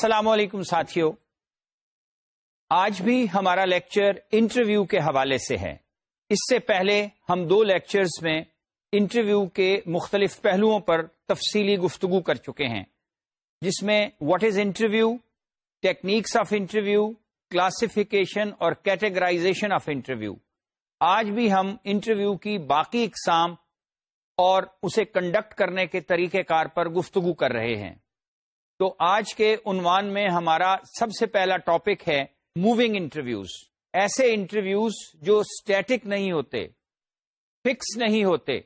السلام علیکم ساتھیو آج بھی ہمارا لیکچر انٹرویو کے حوالے سے ہے اس سے پہلے ہم دو لیکچرز میں انٹرویو کے مختلف پہلوؤں پر تفصیلی گفتگو کر چکے ہیں جس میں what is interview techniques of interview classification اور کیٹیگرائزیشن آف انٹرویو آج بھی ہم انٹرویو کی باقی اقسام اور اسے کنڈکٹ کرنے کے طریقہ کار پر گفتگو کر رہے ہیں تو آج کے عنوان میں ہمارا سب سے پہلا ٹاپک ہے موونگ انٹرویوز ایسے انٹرویوز جو اسٹیٹک نہیں ہوتے فکس نہیں ہوتے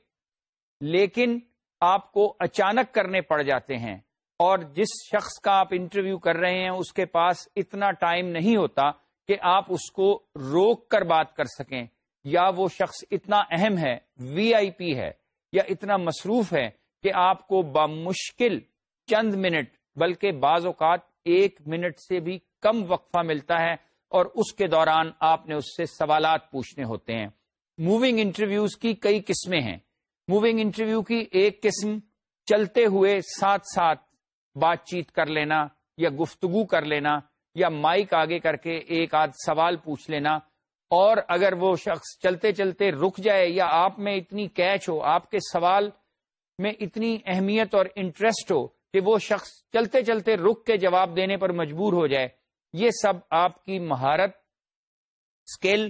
لیکن آپ کو اچانک کرنے پڑ جاتے ہیں اور جس شخص کا آپ انٹرویو کر رہے ہیں اس کے پاس اتنا ٹائم نہیں ہوتا کہ آپ اس کو روک کر بات کر سکیں یا وہ شخص اتنا اہم ہے وی آئی پی ہے یا اتنا مصروف ہے کہ آپ کو بامشکل چند منٹ بلکہ بعض اوقات ایک منٹ سے بھی کم وقفہ ملتا ہے اور اس کے دوران آپ نے اس سے سوالات پوچھنے ہوتے ہیں موونگ انٹرویوز کی کئی قسمیں ہیں موونگ انٹرویو کی ایک قسم چلتے ہوئے ساتھ ساتھ بات چیت کر لینا یا گفتگو کر لینا یا مائک آگے کر کے ایک آدھ سوال پوچھ لینا اور اگر وہ شخص چلتے چلتے رک جائے یا آپ میں اتنی کیچ ہو آپ کے سوال میں اتنی اہمیت اور انٹرسٹ ہو کہ وہ شخص چلتے چلتے رک کے جواب دینے پر مجبور ہو جائے یہ سب آپ کی مہارت اسکل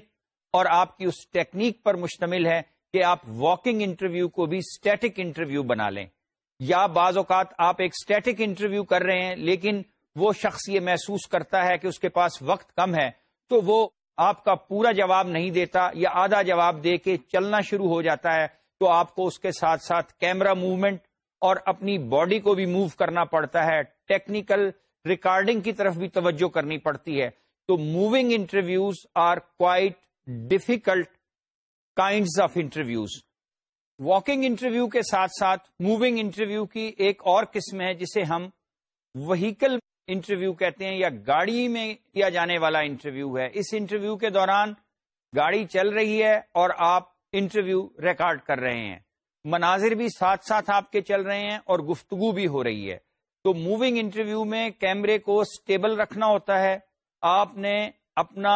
اور آپ کی اس ٹیکنیک پر مشتمل ہے کہ آپ واکنگ انٹرویو کو بھی اسٹیٹک انٹرویو بنا لیں یا بعض اوقات آپ ایک اسٹیٹک انٹرویو کر رہے ہیں لیکن وہ شخص یہ محسوس کرتا ہے کہ اس کے پاس وقت کم ہے تو وہ آپ کا پورا جواب نہیں دیتا یا آدھا جواب دے کے چلنا شروع ہو جاتا ہے تو آپ کو اس کے ساتھ ساتھ کیمرہ موومنٹ اور اپنی باڈی کو بھی موو کرنا پڑتا ہے ٹیکنیکل ریکارڈنگ کی طرف بھی توجہ کرنی پڑتی ہے تو moving interviews are quite difficult kinds of interviews walking interview کے ساتھ ساتھ موونگ انٹرویو کی ایک اور قسم ہے جسے ہم وہیکل انٹرویو کہتے ہیں یا گاڑی میں کیا جانے والا انٹرویو ہے اس انٹرویو کے دوران گاڑی چل رہی ہے اور آپ انٹرویو ریکارڈ کر رہے ہیں مناظر بھی ساتھ ساتھ آپ کے چل رہے ہیں اور گفتگو بھی ہو رہی ہے تو موونگ انٹرویو میں کیمرے کو اسٹیبل رکھنا ہوتا ہے آپ نے اپنا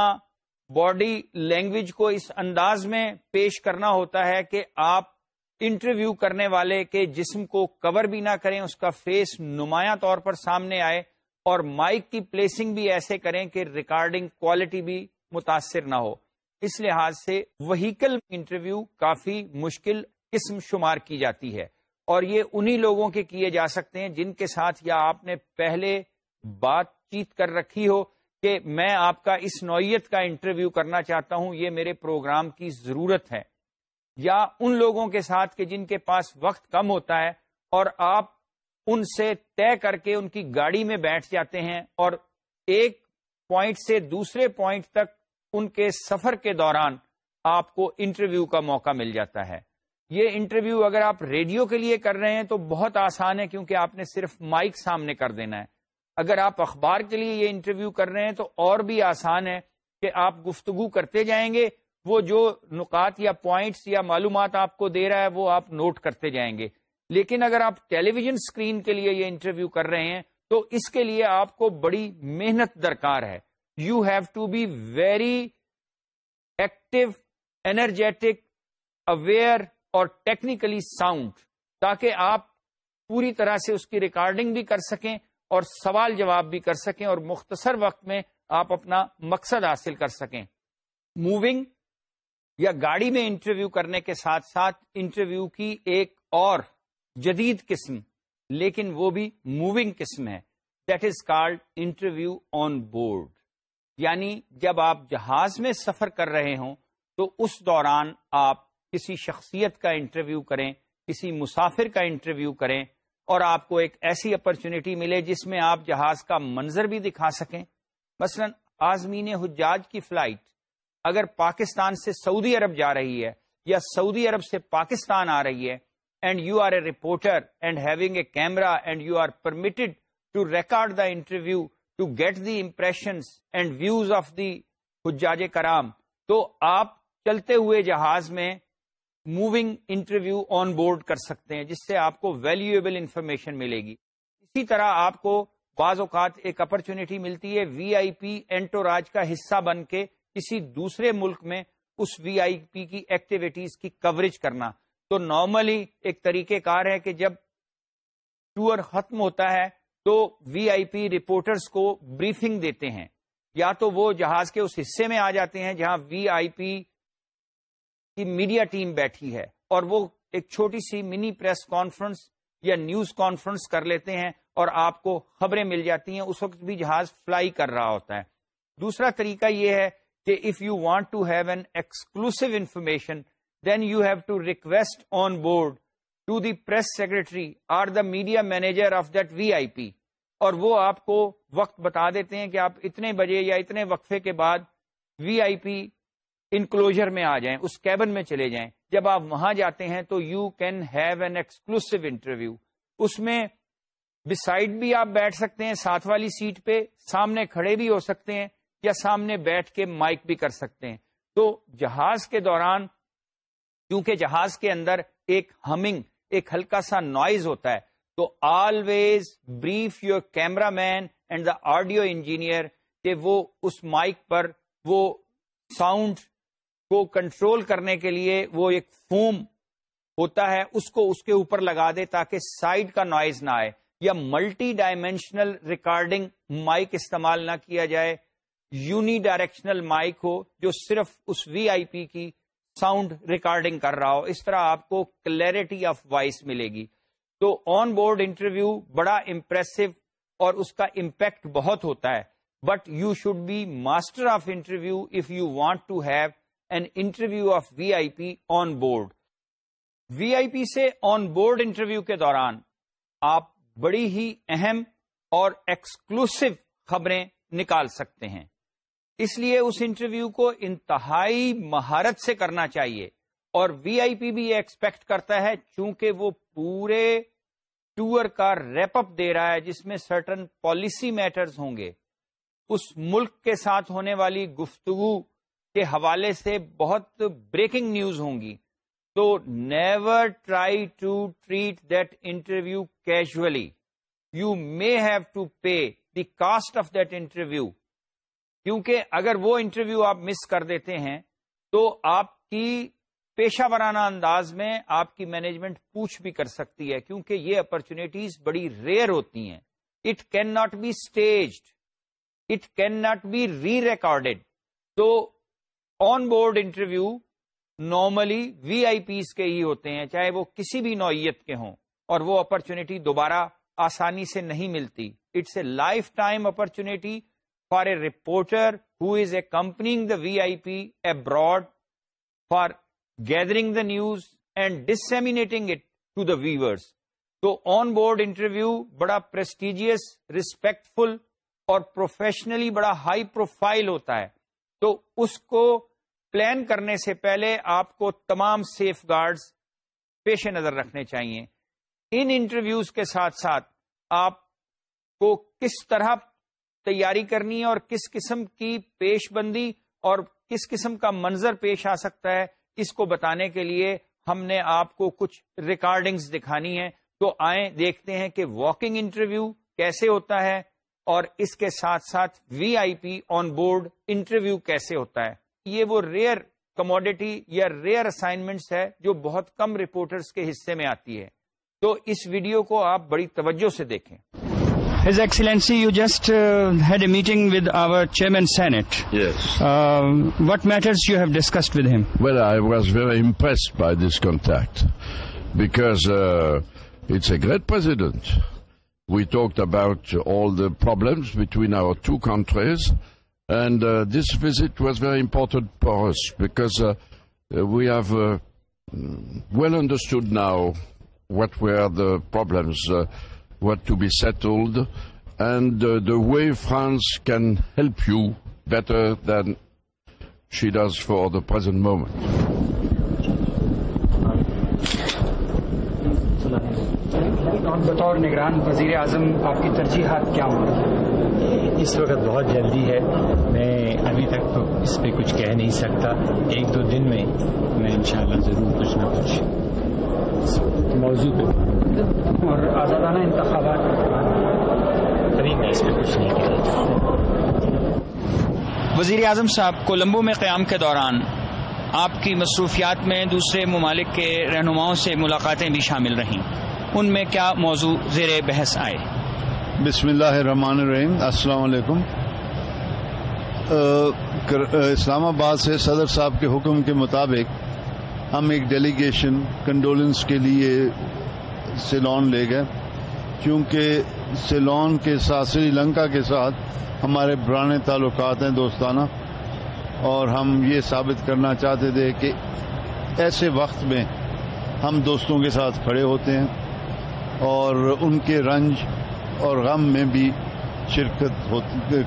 باڈی لینگویج کو اس انداز میں پیش کرنا ہوتا ہے کہ آپ انٹرویو کرنے والے کے جسم کو کور بھی نہ کریں اس کا فیس نمایاں طور پر سامنے آئے اور مائک کی پلیسنگ بھی ایسے کریں کہ ریکارڈنگ کوالٹی بھی متاثر نہ ہو اس لحاظ سے وہیکل انٹرویو کافی مشکل قسم شمار کی جاتی ہے اور یہ انہی لوگوں کے کیے جا سکتے ہیں جن کے ساتھ یا آپ نے پہلے بات چیت کر رکھی ہو کہ میں آپ کا اس نوعیت کا انٹرویو کرنا چاہتا ہوں یہ میرے پروگرام کی ضرورت ہے یا ان لوگوں کے ساتھ کہ جن کے پاس وقت کم ہوتا ہے اور آپ ان سے طے کر کے ان کی گاڑی میں بیٹھ جاتے ہیں اور ایک پوائنٹ سے دوسرے پوائنٹ تک ان کے سفر کے دوران آپ کو انٹرویو کا موقع مل جاتا ہے یہ انٹرویو اگر آپ ریڈیو کے لیے کر رہے ہیں تو بہت آسان ہے کیونکہ آپ نے صرف مائک سامنے کر دینا ہے اگر آپ اخبار کے لیے یہ انٹرویو کر رہے ہیں تو اور بھی آسان ہے کہ آپ گفتگو کرتے جائیں گے وہ جو نکات یا پوائنٹس یا معلومات آپ کو دے رہا ہے وہ آپ نوٹ کرتے جائیں گے لیکن اگر آپ ٹیلی ویژن اسکرین کے لیے یہ انٹرویو کر رہے ہیں تو اس کے لیے آپ کو بڑی محنت درکار ہے you have to be very active energetic aware اور ٹیکنیکلی ساؤنڈ تاکہ آپ پوری طرح سے اس کی ریکارڈنگ بھی کر سکیں اور سوال جواب بھی کر سکیں اور مختصر وقت میں آپ اپنا مقصد حاصل کر سکیں موونگ یا گاڑی میں انٹرویو کرنے کے ساتھ ساتھ انٹرویو کی ایک اور جدید قسم لیکن وہ بھی موونگ قسم ہے that is called interview on board یعنی جب آپ جہاز میں سفر کر رہے ہوں تو اس دوران آپ کسی شخصیت کا انٹرویو کریں کسی مسافر کا انٹرویو کریں اور آپ کو ایک ایسی اپرچونٹی ملے جس میں آپ جہاز کا منظر بھی دکھا سکیں مثلا آزمین حجاج کی فلائٹ اگر پاکستان سے سعودی عرب جا رہی ہے یا سعودی عرب سے پاکستان آ رہی ہے and you are a reporter and having a camera and you are permitted to record the interview to get the impression of the حجاج کرام تو آپ چلتے ہوئے جہاز میں موونگ انٹرویو آن بورڈ کر سکتے ہیں جس سے آپ کو ویلیویبل انفارمیشن ملے گی اسی طرح آپ کو بعض اوقات ایک اپرچونیٹی ملتی ہے وی آئی پی اینٹو راج کا حصہ بن کے کسی دوسرے ملک میں اس وی آئی پی کی ایکٹیویٹیز کی کوریج کرنا تو نارملی ایک طریقہ کار ہے کہ جب ٹور ختم ہوتا ہے تو وی آئی پی رپورٹرس کو بریفنگ دیتے ہیں یا تو وہ جہاز کے اس حصے میں آ جاتے ہیں جہاں وی آئی پی کی میڈیا ٹیم بیٹھی ہے اور وہ ایک چھوٹی سی منی پریس کانفرنس یا نیوز کانفرنس کر لیتے ہیں اور آپ کو خبریں مل جاتی ہیں اس وقت بھی جہاز فلائی کر رہا ہوتا ہے دوسرا طریقہ یہ ہے کہ if you want to have an exclusive information then you have to request on board to the press secretary or the media manager of that V I P اور وہ آپ کو وقت بتا دیتے ہیں کہ آپ اتنے بجے یا اتنے وقفے کے بعد وی آئی پی انکلوجر میں آ جائیں اس کیبن میں چلے جائیں جب آپ وہاں جاتے ہیں تو you can have an exclusive interview اس میں بسائڈ بھی آپ بیٹھ سکتے ہیں ساتھ والی سیٹ پہ سامنے کھڑے بھی ہو سکتے ہیں یا سامنے بیٹھ کے مائک بھی کر سکتے ہیں تو جہاز کے دوران کیونکہ جہاز کے اندر ایک ہمنگ ایک ہلکا سا نوائز ہوتا ہے تو always brief your cameraman and the audio engineer کہ وہ اس مائک پر وہ ساؤنڈ کو کنٹرول کرنے کے لیے وہ ایک فوم ہوتا ہے اس کو اس کے اوپر لگا دے تاکہ سائڈ کا نوائز نہ آئے یا ملٹی ڈائمینشنل ریکارڈنگ مائک استعمال نہ کیا جائے یونی ڈائریکشنل مائک ہو جو صرف اس وی آئی پی کی ساؤنڈ ریکارڈنگ کر رہا ہو اس طرح آپ کو کلیئرٹی آف وائس ملے گی تو آن بورڈ انٹرویو بڑا امپریسو اور اس کا امپیکٹ بہت ہوتا ہے but you should be master of interview if you want to have interview of V I P on board V I P سے آن بورڈ انٹرویو کے دوران آپ بڑی ہی اہم اور ایکسکلوسو خبریں نکال سکتے ہیں اس لیے اس انٹرویو کو انتہائی مہارت سے کرنا چاہیے اور وی آئی پی بھی یہ ایکسپیکٹ کرتا ہے چونکہ وہ پورے ٹور کا ریپ اپ دے رہا ہے جس میں سرٹن پالیسی میٹرز ہوں گے اس ملک کے ساتھ ہونے والی گفتگو کے حوالے سے بہت بریکنگ نیوز ہوں گی تو never try to treat that interview casually you may have to pay the cost of that interview کیونکہ اگر وہ انٹرویو آپ مس کر دیتے ہیں تو آپ کی پیشہ ورانہ انداز میں آپ کی مینجمنٹ پوچھ بھی کر سکتی ہے کیونکہ یہ اپرچونیٹیز بڑی ریئر ہوتی ہیں it can not be staged it can not be rerecorded تو on board interview normally V I Ps کے ہی ہوتے ہیں چاہے وہ کسی بھی نوعیت کے ہوں اور وہ اپرچونیٹی دوبارہ آسانی سے نہیں ملتی it's a life time opportunity for a reporter who is accompany the V I P abroad for gathering the news and disseminating it to the viewers تو آن بورڈ انٹرویو بڑا پرسٹیجیس ریسپیکٹفل اور professionally بڑا high profile ہوتا ہے تو اس کو plan کرنے سے پہلے آپ کو تمام سیف گارڈز پیش نظر رکھنے چاہیے ان انٹرویوز کے ساتھ ساتھ آپ کو کس طرح تیاری کرنی ہے اور کس قسم کی پیش بندی اور کس قسم کا منظر پیش آ سکتا ہے اس کو بتانے کے لیے ہم نے آپ کو کچھ ریکارڈنگز دکھانی ہے تو آئیں دیکھتے ہیں کہ واکنگ انٹرویو کیسے ہوتا ہے اور اس کے ساتھ ساتھ وی I P on board interview کیسے ہوتا ہے یہ وہ ریئر کموڈیٹی یا ریئر اسائنمنٹس ہے جو بہت کم رپورٹرز کے حصے میں آتی ہے تو اس ویڈیو کو آپ بڑی توجہ سے دیکھیں His Excellency, you just uh, had a meeting with our Chairman Senate. Yes. Uh, what matters you have discussed with him? Well, I was very impressed by this contact because uh, it's a great president. We talked about all the problems between our two countries, and uh, this visit was very important for us because uh, we have uh, well understood now what were the problems, what to be settled, and the way France can help you better than she does for the present moment. بطور نگران وزیر اعظم آپ کی ترجیحات کیا ہوں اس وقت بہت جلدی ہے میں ابھی تک تو اس پہ کچھ کہہ نہیں سکتا ایک دو دن میں میں انشاءاللہ ضرور کچھ نہ کچھ موضوع پہ اور آزادانہ انتخابات ابھی میں اس پہ کچھ نہیں کہہ سکتا وزیر اعظم صاحب کولمبو میں قیام کے دوران آپ کی مصروفیات میں دوسرے ممالک کے رہنماؤں سے ملاقاتیں بھی شامل رہیں ان میں کیا موضوع زیر بحث آئے بسم اللہ الرحمن الرحیم السلام علیکم اسلام آباد سے صدر صاحب کے حکم کے مطابق ہم ایک ڈیلیگیشن کنڈولنس کے لیے سیلون لے گئے چونکہ سیلون کے ساتھ سری لنکا کے ساتھ ہمارے پرانے تعلقات ہیں دوستانہ اور ہم یہ ثابت کرنا چاہتے تھے کہ ایسے وقت میں ہم دوستوں کے ساتھ کھڑے ہوتے ہیں اور ان کے رنج اور غم میں بھی شرکت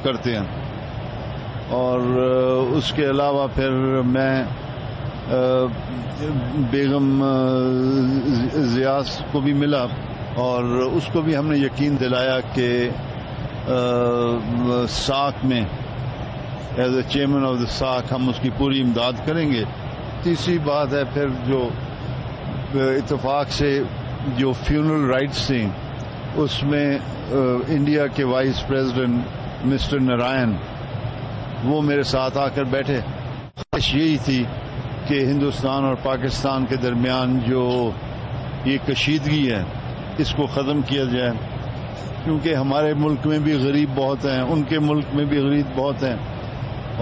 کرتے ہیں اور اس کے علاوہ پھر میں بیگم زیاس کو بھی ملا اور اس کو بھی ہم نے یقین دلایا کہ ساکھ میں as a chairman of the ساکھ ہم اس کی پوری امداد کریں گے تیسری بات ہے پھر جو اتفاق سے جو فیونل رائٹس تھیں اس میں انڈیا کے وائس پریزیڈنٹ مسٹر نارائن وہ میرے ساتھ آ کر بیٹھے خواہش یہی تھی کہ ہندوستان اور پاکستان کے درمیان جو یہ کشیدگی ہے اس کو ختم کیا جائے کیونکہ ہمارے ملک میں بھی غریب بہت ہیں ان کے ملک میں بھی غریب بہت ہیں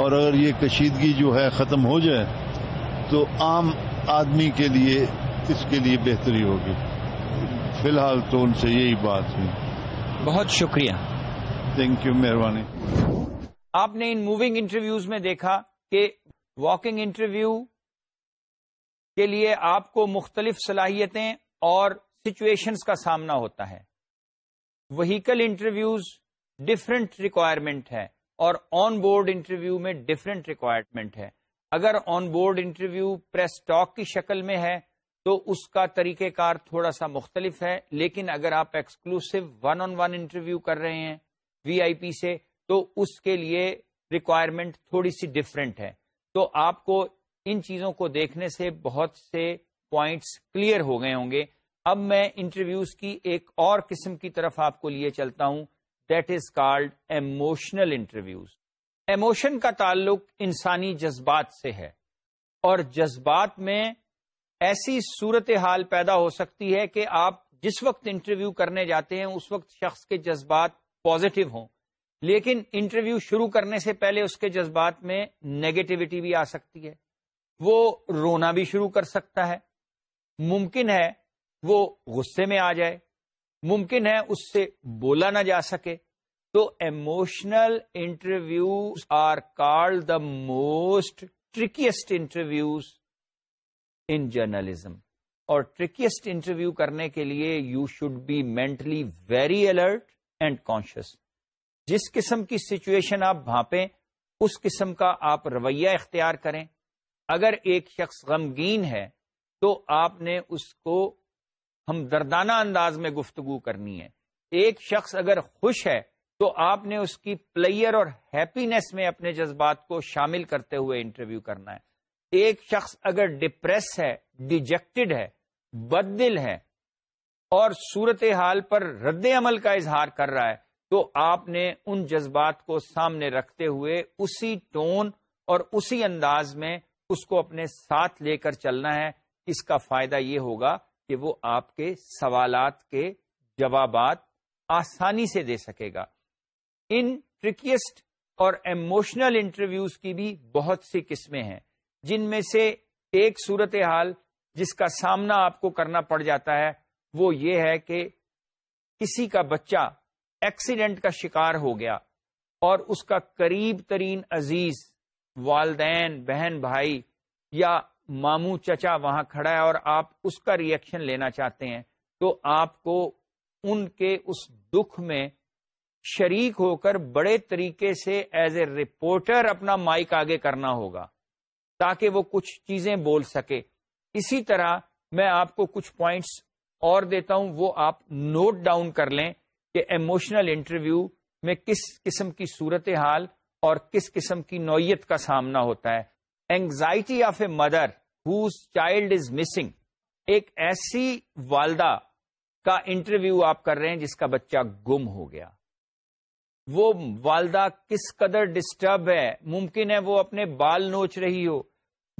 اور اگر یہ کشیدگی جو ہے ختم ہو جائے تو عام آدمی کے لیے اس کے لیے بہتری ہوگی فی الحال تو ان سے یہی بات ہے بہت شکریہ تھینک یو مہربانی آپ نے ان موونگ انٹرویوز میں دیکھا کہ واکنگ انٹرویو کے لیے آپ کو مختلف صلاحیتیں اور سچویشنز کا سامنا ہوتا ہے وہیکل انٹرویوز ڈفرینٹ ریکوائرمنٹ ہے اور آن بورڈ انٹرویو میں ڈفرینٹ ریکوائرمنٹ ہے اگر on board interview press talk کی شکل میں ہے تو اس کا طریقہ کار تھوڑا سا مختلف ہے لیکن اگر آپ exclusive one on one interview کر رہے ہیں وی آئی پی سے تو اس کے لیے ریکوائرمنٹ تھوڑی سی ڈفرینٹ ہے تو آپ کو ان چیزوں کو دیکھنے سے بہت سے پوائنٹس کلیئر ہو گئے ہوں گے اب میں انٹرویوز کی ایک اور قسم کی طرف آپ کو لیے چلتا ہوں that is called emotional interviews emotion کا تعلق انسانی جذبات سے ہے اور جذبات میں ایسی صورت حال پیدا ہو سکتی ہے کہ آپ جس وقت انٹرویو کرنے جاتے ہیں اس وقت شخص کے جذبات پازیٹو ہوں لیکن انٹرویو شروع کرنے سے پہلے اس کے جذبات میں نگیٹیوٹی بھی آ سکتی ہے وہ رونا بھی شروع کر سکتا ہے ممکن ہے وہ غصے میں آ جائے ممکن ہے اس سے بولا نہ جا سکے تو emotional interviews are called the most trickiest interviews in journalism اور ٹرکیسٹ انٹرویو کرنے کے لیے you should be mentally very alert and conscious جس قسم کی سچویشن آپ بھاپیں اس قسم کا آپ رویہ اختیار کریں اگر ایک شخص غمگین ہے تو آپ نے اس کو ہمدردانہ انداز میں گفتگو کرنی ہے ایک شخص اگر خوش ہے تو آپ نے اس کی پلیئر اور ہیپینیس میں اپنے جذبات کو شامل کرتے ہوئے انٹرویو کرنا ہے ایک شخص اگر ڈپریس ہے ڈیجیکٹڈ ہے بد دل ہے اور صورت حال پر رد عمل کا اظہار کر رہا ہے تو آپ نے ان جذبات کو سامنے رکھتے ہوئے اسی ٹون اور اسی انداز میں اس کو اپنے ساتھ لے کر چلنا ہے اس کا فائدہ یہ ہوگا کہ وہ آپ کے سوالات کے جوابات آسانی سے دے سکے گا ان ٹرکیسٹ اور ایموشنل انٹرویوز کی بھی بہت سی قسمیں ہیں جن میں سے ایک صورت حال جس کا سامنا آپ کو کرنا پڑ جاتا ہے وہ یہ ہے کہ کسی کا بچہ ایکسیڈنٹ کا شکار ہو گیا اور اس کا قریب ترین عزیز والدین بہن بھائی یا ماموں چچا وہاں کھڑا ہے اور آپ اس کا ریئیکشن لینا چاہتے ہیں تو آپ کو ان کے اس دکھ میں شریک ہو کر بڑے طریقے سے ایز اے رپورٹر اپنا مائک آگے کرنا ہوگا تاکہ وہ کچھ چیزیں بول سکے اسی طرح میں آپ کو کچھ پوائنٹس اور دیتا ہوں وہ آپ نوٹ ڈاؤن کر لیں کہ ایموشنل انٹرویو میں کس قسم کی صورت حال اور کس قسم کی نوعیت کا سامنا ہوتا ہے anxiety of a mother whose child is missing ایک ایسی والدہ کا انٹرویو آپ کر رہے ہیں جس کا بچہ گم ہو گیا وہ والدہ کس قدر ڈسٹرب ہے ممکن ہے وہ اپنے بال نوچ رہی ہو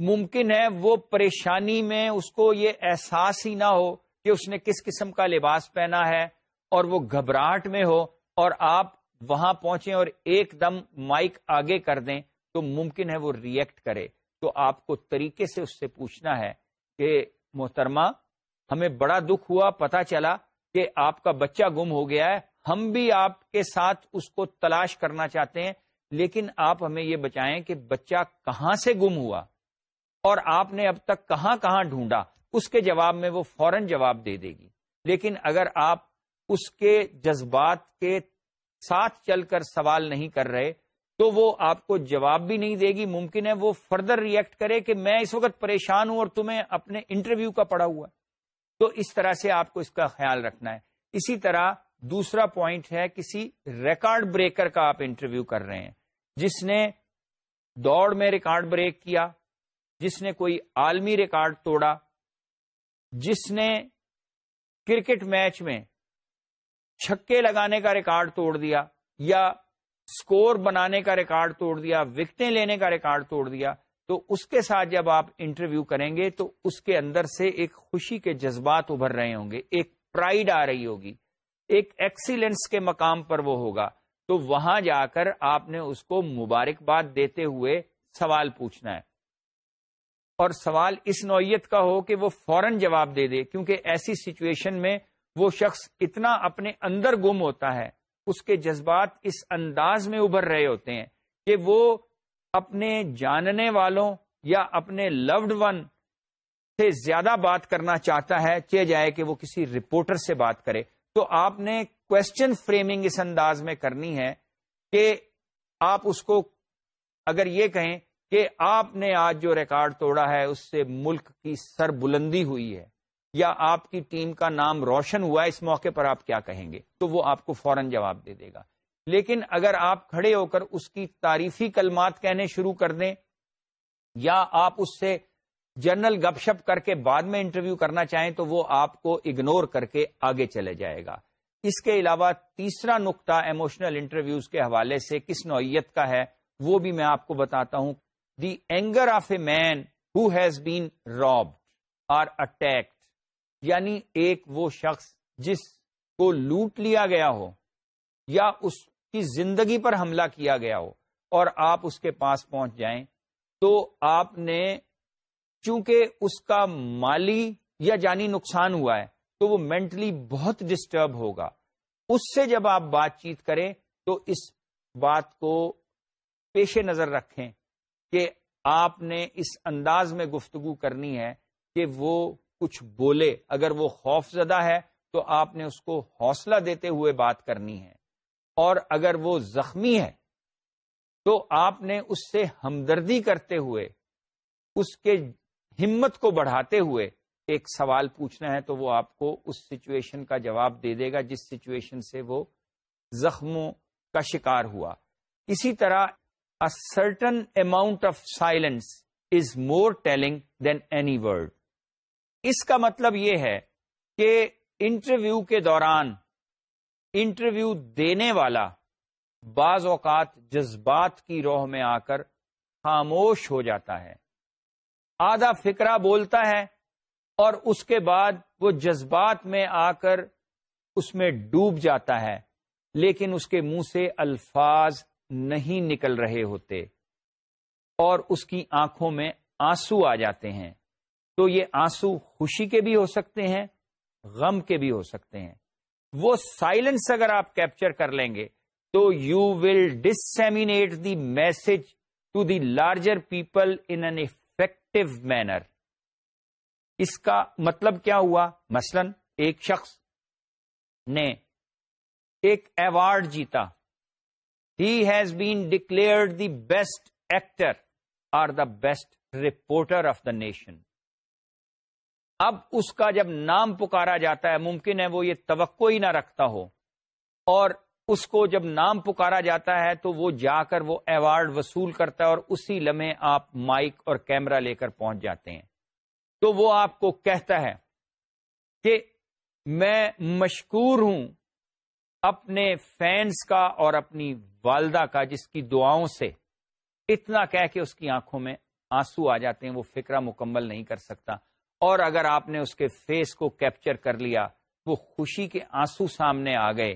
ممکن ہے وہ پریشانی میں اس کو یہ احساس ہی نہ ہو کہ اس نے کس قسم کا لباس پہنا ہے اور وہ گھبراہٹ میں ہو اور آپ وہاں پہنچے اور ایک دم مائک آگے کر دیں تو ممکن ہے وہ ریئیکٹ کرے تو آپ کو طریقے سے اس سے پوچھنا ہے کہ محترمہ ہمیں بڑا دکھ ہوا پتا چلا کہ آپ کا بچہ گم ہو گیا ہے ہم بھی آپ کے ساتھ اس کو تلاش کرنا چاہتے ہیں لیکن آپ ہمیں یہ بچائیں کہ بچہ کہاں سے گم ہوا اور آپ نے اب تک کہاں کہاں ڈھونڈا اس کے جواب میں وہ فوراً جواب دے دے گی لیکن اگر آپ اس کے جذبات کے ساتھ چل کر سوال نہیں کر رہے تو وہ آپ کو جواب بھی نہیں دے گی ممکن ہے وہ فردر ریئیکٹ کرے کہ میں اس وقت پریشان ہوں اور تمہیں اپنے انٹرویو کا پڑا ہوا تو اس طرح سے آپ کو اس کا خیال رکھنا ہے اسی طرح دوسرا پوائنٹ ہے کسی ریکارڈ بریکر کا آپ انٹرویو کر رہے ہیں جس نے دوڑ میں ریکارڈ بریک کیا جس نے کوئی عالمی ریکارڈ توڑا جس نے کرکٹ میچ میں چھکے لگانے کا ریکارڈ توڑ دیا یا سکور بنانے کا ریکارڈ توڑ دیا وکٹیں لینے کا ریکارڈ توڑ دیا تو اس کے ساتھ جب آپ انٹرویو کریں گے تو اس کے اندر سے ایک خوشی کے جذبات ابھر رہے ہوں گے ایک پرائڈ آ رہی ہوگی ایک ایکسیلنس کے مقام پر وہ ہوگا تو وہاں جا کر آپ نے اس کو مبارکباد دیتے ہوئے سوال پوچھنا ہے اور سوال اس نوعیت کا ہو کہ وہ فوراً جواب دے دے کیونکہ ایسی سچویشن میں وہ شخص اتنا اپنے اندر گم ہوتا ہے اس کے جذبات اس انداز میں ابھر رہے ہوتے ہیں کہ وہ اپنے جاننے والوں یا اپنے لوڈ ون سے زیادہ بات کرنا چاہتا ہے کہ جائے کہ وہ کسی رپورٹر سے بات کرے تو آپ نے کوشچن فریمنگ اس انداز میں کرنی ہے کہ آپ اس کو اگر یہ کہیں کہ آپ نے آج جو ریکارڈ توڑا ہے اس سے ملک کی سر بلندی ہوئی ہے یا آپ کی ٹیم کا نام روشن ہوا اس موقع پر آپ کیا کہیں گے تو وہ آپ کو فوراً جواب دے دے گا لیکن اگر آپ کھڑے ہو کر اس کی تعریفی کلمات کہنے شروع کر دیں یا آپ اس سے جنرل گپ شپ کر کے بعد میں انٹرویو کرنا چاہیں تو وہ آپ کو اگنور کر کے آگے چلے جائے گا اس کے علاوہ تیسرا نقطہ ایموشنل انٹرویوز کے حوالے سے کس نوعیت کا ہے وہ بھی میں آپ کو بتاتا ہوں the anger of a man who has been robbed or attacked یعنی ایک وہ شخص جس کو لوٹ لیا گیا ہو یا اس کی زندگی پر حملہ کیا گیا ہو اور آپ اس کے پاس پہنچ جائیں تو آپ نے چونکہ اس کا مالی یا جانی نقصان ہوا ہے تو وہ مینٹلی بہت ڈسٹرب ہوگا اس سے جب آپ بات چیت کریں تو اس بات کو پیش نظر رکھیں کہ آپ نے اس انداز میں گفتگو کرنی ہے کہ وہ کچھ بولے اگر وہ خوف زدہ ہے تو آپ نے اس کو حوصلہ دیتے ہوئے بات کرنی ہے اور اگر وہ زخمی ہے تو آپ نے اس سے ہمدردی کرتے ہوئے اس کے ہمت کو بڑھاتے ہوئے ایک سوال پوچھنا ہے تو وہ آپ کو اس سچویشن کا جواب دے دے گا جس سچویشن سے وہ زخموں کا شکار ہوا اسی طرح certain amount of silence is more telling than any word اس کا مطلب یہ ہے کہ انٹرویو کے دوران انٹرویو دینے والا بعض اوقات جذبات کی روح میں آ کر خاموش ہو جاتا ہے آدھا فکرہ بولتا ہے اور اس کے بعد وہ جذبات میں آ کر اس میں ڈوب جاتا ہے لیکن اس کے منہ سے الفاظ نہیں نکل رہے ہوتے اور اس کی آنکھوں میں آنسو آ جاتے ہیں تو یہ آنسو خوشی کے بھی ہو سکتے ہیں غم کے بھی ہو سکتے ہیں وہ سائلنس اگر آپ کیپچر کر لیں گے تو you will disseminate the message to the larger people an manner اس کا مطلب کیا ہوا مثلا ایک شخص نے ایک ایوارڈ جیتا he has been declared the best actor or the best reporter of the nation اب اس کا جب نام پکارا جاتا ہے ممکن ہے وہ یہ توقع ہی نہ رکھتا ہو اور اس کو جب نام پکارا جاتا ہے تو وہ جا کر وہ ایوارڈ وصول کرتا ہے اور اسی لمحے آپ مائک اور کیمرا لے کر پہنچ جاتے ہیں تو وہ آپ کو کہتا ہے کہ میں مشکور ہوں اپنے فینس کا اور اپنی والدہ کا جس کی دعاؤں سے اتنا کہہ کے اس کی آنکھوں میں آنسو آ جاتے ہیں وہ فکرا مکمل نہیں کر سکتا اور اگر آپ نے اس کے فیس کو کیپچر کر لیا وہ خوشی کے آنسو سامنے آ گئے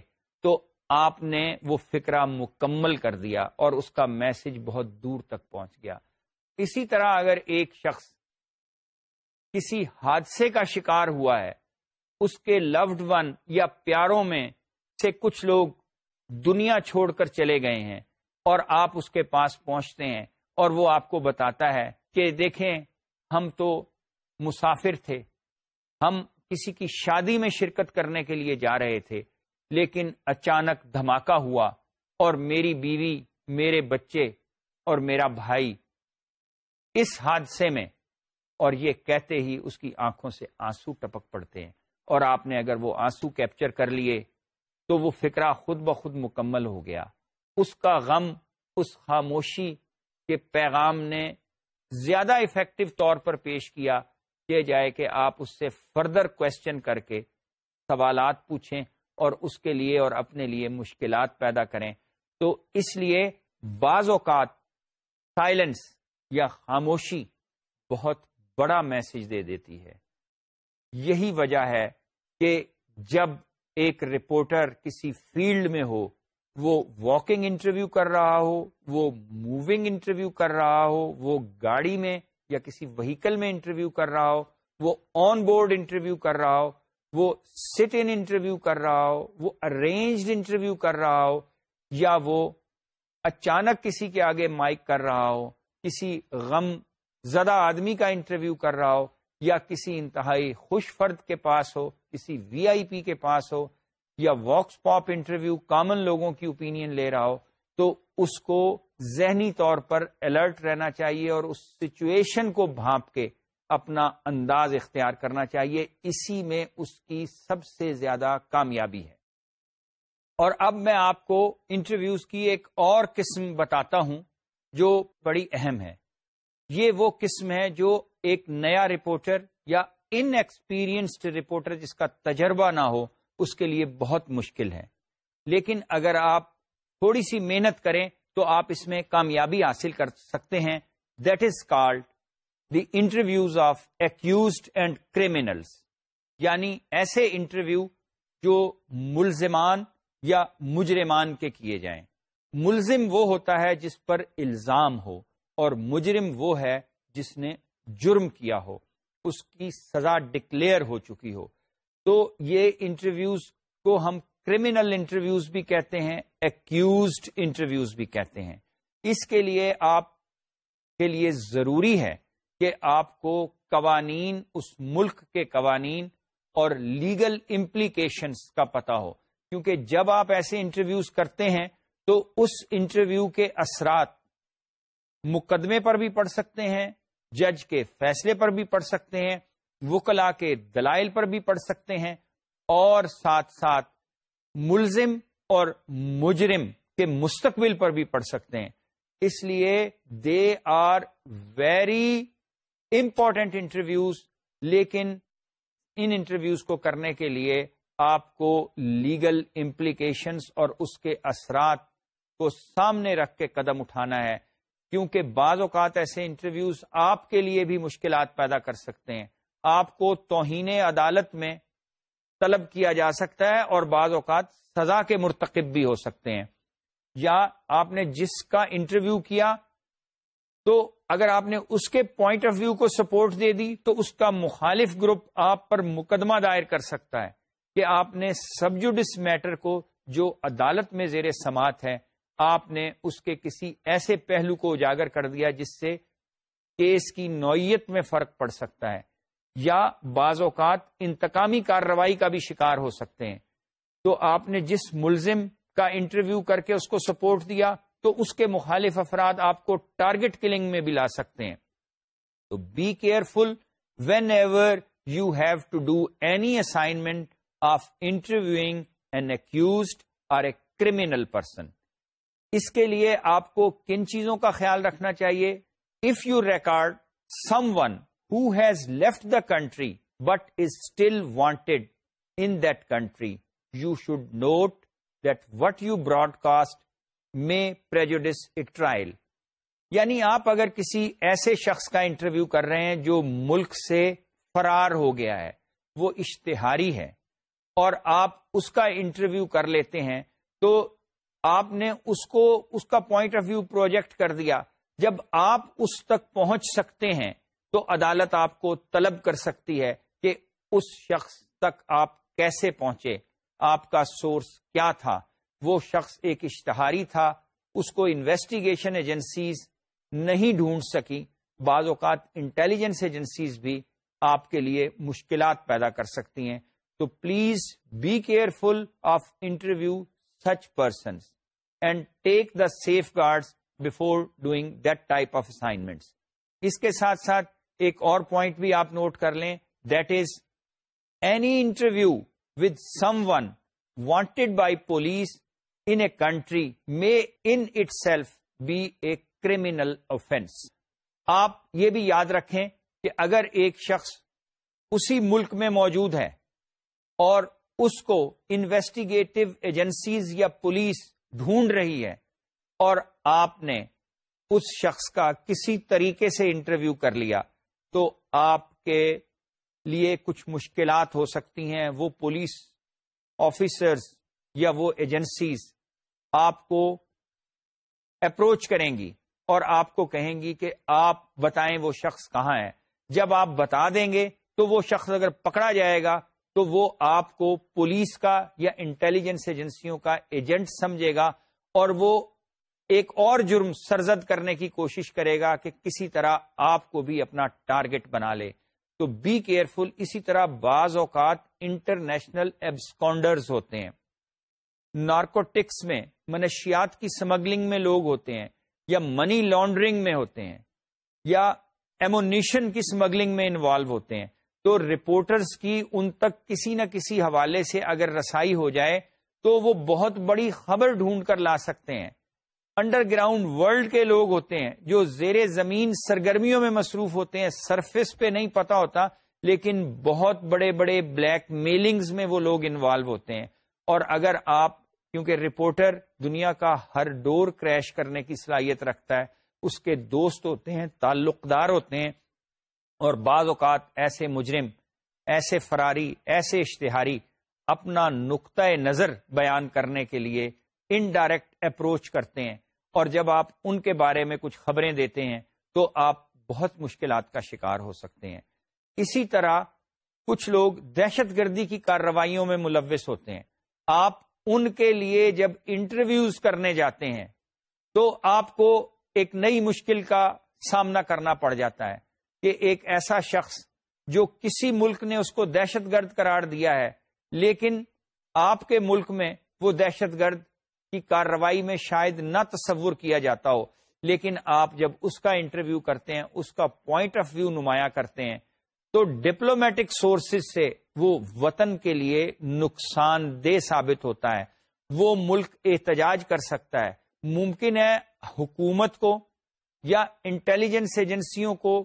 آپ نے وہ فکرہ مکمل کر دیا اور اس کا میسج بہت دور تک پہنچ گیا اسی طرح اگر ایک شخص کسی حادثے کا شکار ہوا ہے اس کے لفڈ ون یا پیاروں میں سے کچھ لوگ دنیا چھوڑ کر چلے گئے ہیں اور آپ اس کے پاس پہنچتے ہیں اور وہ آپ کو بتاتا ہے کہ دیکھیں ہم تو مسافر تھے ہم کسی کی شادی میں شرکت کرنے کے لیے جا رہے تھے لیکن اچانک دھماکہ ہوا اور میری بیوی میرے بچے اور میرا بھائی اس حادثے میں اور یہ کہتے ہی اس کی آنکھوں سے آنسو ٹپک پڑتے ہیں اور آپ نے اگر وہ آنسو کیپچر کر لیے تو وہ فکرہ خود بخود مکمل ہو گیا اس کا غم اس خاموشی کے پیغام نے زیادہ افیکٹو طور پر پیش کیا یہ جائے کہ آپ اس سے فردر کوشچن کر کے سوالات پوچھیں اور اس کے لیے اور اپنے لیے مشکلات پیدا کریں تو اس لیے بعض اوقات سائلنس یا خاموشی بہت بڑا میسج دے دیتی ہے یہی وجہ ہے کہ جب ایک رپورٹر کسی فیلڈ میں ہو وہ واکنگ انٹرویو کر رہا ہو وہ موونگ انٹرویو کر رہا ہو وہ گاڑی میں یا کسی وہیکل میں انٹرویو کر رہا ہو وہ آن بورڈ انٹرویو کر رہا ہو وہ سٹ انٹرویو کر رہا ہو وہ ارینجڈ انٹرویو کر رہا ہو یا وہ اچانک کسی کے آگے مائک کر رہا ہو کسی غم زدہ آدمی کا انٹرویو کر رہا ہو یا کسی انتہائی خوش فرد کے پاس ہو کسی وی آئی پی کے پاس ہو یا واکس پاپ انٹرویو کامن لوگوں کی اوپینین لے رہا ہو تو اس کو ذہنی طور پر الرٹ رہنا چاہیے اور اس سچویشن کو بھانپ کے اپنا انداز اختیار کرنا چاہیے اسی میں اس کی سب سے زیادہ کامیابی ہے اور اب میں آپ کو انٹرویوز کی ایک اور قسم بتاتا ہوں جو بڑی اہم ہے یہ وہ قسم ہے جو ایک نیا رپورٹر یا ان ایکسپیرئنسڈ رپورٹر جس کا تجربہ نہ ہو اس کے لیے بہت مشکل ہے لیکن اگر آپ تھوڑی سی محنت کریں تو آپ اس میں کامیابی حاصل کر سکتے ہیں that is called the interviews of accused and criminals یعنی ایسے انٹرویو جو ملزمان یا مجرمان کے کیے جائیں ملزم وہ ہوتا ہے جس پر الزام ہو اور مجرم وہ ہے جس نے جرم کیا ہو اس کی سزا ڈکلیئر ہو چکی ہو تو یہ انٹرویوز کو ہم کریمنل انٹرویوز بھی کہتے ہیں ایکوزڈ انٹرویوز بھی کہتے ہیں اس کے لیے آپ کے لیے ضروری ہے کہ آپ کو قوانین اس ملک کے قوانین اور لیگل امپلیکیشنس کا پتا ہو کیونکہ جب آپ ایسے انٹرویوز کرتے ہیں تو اس انٹرویو کے اثرات مقدمے پر بھی پڑھ سکتے ہیں جج کے فیصلے پر بھی پڑھ سکتے ہیں وکلا کے دلائل پر بھی پڑھ سکتے ہیں اور ساتھ ساتھ ملزم اور مجرم کے مستقبل پر بھی پڑھ سکتے ہیں اس لیے they are very important interviews لیکن ان انٹرویوز کو کرنے کے لیے آپ کو لیگل امپلیکیشنس اور اس کے اثرات کو سامنے رکھ کے قدم اٹھانا ہے کیونکہ بعض اوقات ایسے انٹرویوز آپ کے لیے بھی مشکلات پیدا کر سکتے ہیں آپ کو توہین عدالت میں طلب کیا جا سکتا ہے اور بعض اوقات سزا کے مرتکب بھی ہو سکتے ہیں یا آپ نے جس کا انٹرویو کیا تو اگر آپ نے اس کے پوائنٹ آف ویو کو سپورٹ دے دی تو اس کا مخالف گروپ آپ پر مقدمہ دائر کر سکتا ہے کہ آپ نے سبجوڈس میٹر کو جو عدالت میں زیر سماعت ہے آپ نے اس کے کسی ایسے پہلو کو اجاگر کر دیا جس سے کیس کی نوعیت میں فرق پڑ سکتا ہے یا بعض اوقات انتقامی کارروائی کا بھی شکار ہو سکتے ہیں تو آپ نے جس ملزم کا انٹرویو کر کے اس کو سپورٹ دیا تو اس کے مخالف افراد آپ کو ٹارگٹ کلنگ میں بھی لا سکتے ہیں تو be careful whenever you have to do any assignment of interviewing an accused or a criminal person اس کے لیے آپ کو کن چیزوں کا خیال رکھنا چاہیے if you record someone who has left the country but is still wanted in that country you should note that what you broadcast prejudices pretrial یعنی آپ اگر کسی ایسے شخص کا انٹرویو کر رہے ہیں جو ملک سے فرار ہو گیا ہے وہ اشتہاری ہے اور آپ اس کا انٹرویو کر لیتے ہیں تو آپ نے اس کو اس کا پوائنٹ آف ویو پروجیکٹ کر دیا جب آپ اس تک پہنچ سکتے ہیں تو عدالت آپ کو طلب کر سکتی ہے کہ اس شخص تک آپ کیسے پہنچے آپ کا سورس کیا تھا وہ شخص ایک اشتہاری تھا اس کو انویسٹیگیشن ایجنسیز نہیں ڈھونڈ سکی بعض اوقات انٹیلیجنس ایجنسیز بھی آپ کے لیے مشکلات پیدا کر سکتی ہیں تو please be careful of interview such persons and take the safeguards before doing that type of assignments اس کے ساتھ ساتھ ایک اور پوائنٹ بھی آپ نوٹ کر لیں that is any interview with someone wanted by police in self be a criminal offence آپ یہ بھی یاد رکھیں کہ اگر ایک شخص اسی ملک میں موجود ہے اور اس کو انویسٹیگیٹو ایجنسیز یا پولیس ڈھونڈ رہی ہے اور آپ نے اس شخص کا کسی طریقے سے انٹرویو کر لیا تو آپ کے لیے کچھ مشکلات ہو سکتی ہیں وہ پولیس آفیسرز یا وہ ایجنسیز آپ کو اپروچ کریں گی اور آپ کو کہیں گی کہ آپ بتائیں وہ شخص کہاں ہے جب آپ بتا دیں گے تو وہ شخص اگر پکڑا جائے گا تو وہ آپ کو پولیس کا یا انٹیلیجنس ایجنسیوں کا ایجنٹ سمجھے گا اور وہ ایک اور جرم سرزد کرنے کی کوشش کرے گا کہ کسی طرح آپ کو بھی اپنا ٹارگٹ بنا لے تو بی کیئرفل اسی طرح بعض اوقات انٹرنیشنل ایبسکونڈرز ہوتے ہیں نارکوٹکس میں منشیات کی سمگلنگ میں لوگ ہوتے ہیں یا منی لانڈرنگ میں ہوتے ہیں یا ایمونیشن کی سمگلنگ میں انوالو ہوتے ہیں تو رپورٹرز کی ان تک کسی نہ کسی حوالے سے اگر رسائی ہو جائے تو وہ بہت بڑی خبر ڈھونڈ کر لا سکتے ہیں انڈر گراؤنڈ ورلڈ کے لوگ ہوتے ہیں جو زیر زمین سرگرمیوں میں مصروف ہوتے ہیں سرفس پہ نہیں پتا ہوتا لیکن بہت بڑے بڑے بلیک میلنگز میں وہ لوگ انوالو ہوتے ہیں اور اگر آپ کیونکہ رپورٹر دنیا کا ہر ڈور کریش کرنے کی صلاحیت رکھتا ہے اس کے دوست ہوتے ہیں تعلق دار ہوتے ہیں اور بعض اوقات ایسے مجرم ایسے فراری ایسے اشتہاری اپنا نقطۂ نظر بیان کرنے کے لیے انڈائریکٹ اپروچ کرتے ہیں اور جب آپ ان کے بارے میں کچھ خبریں دیتے ہیں تو آپ بہت مشکلات کا شکار ہو سکتے ہیں اسی طرح کچھ لوگ دہشت گردی کی کارروائیوں میں ملوث ہوتے ہیں آپ ان کے لیے جب انٹرویوز کرنے جاتے ہیں تو آپ کو ایک نئی مشکل کا سامنا کرنا پڑ جاتا ہے کہ ایک ایسا شخص جو کسی ملک نے اس کو دہشت گرد قرار دیا ہے لیکن آپ کے ملک میں وہ دہشت گرد کی کارروائی میں شاید نہ تصور کیا جاتا ہو لیکن آپ جب اس کا انٹرویو کرتے ہیں اس کا پوائنٹ آف ویو نمایاں کرتے ہیں تو ڈپلومیٹک سورسز سے وہ وطن کے لیے نقصان دہ ثابت ہوتا ہے وہ ملک احتجاج کر سکتا ہے ممکن ہے حکومت کو یا انٹیلیجنس ایجنسیوں کو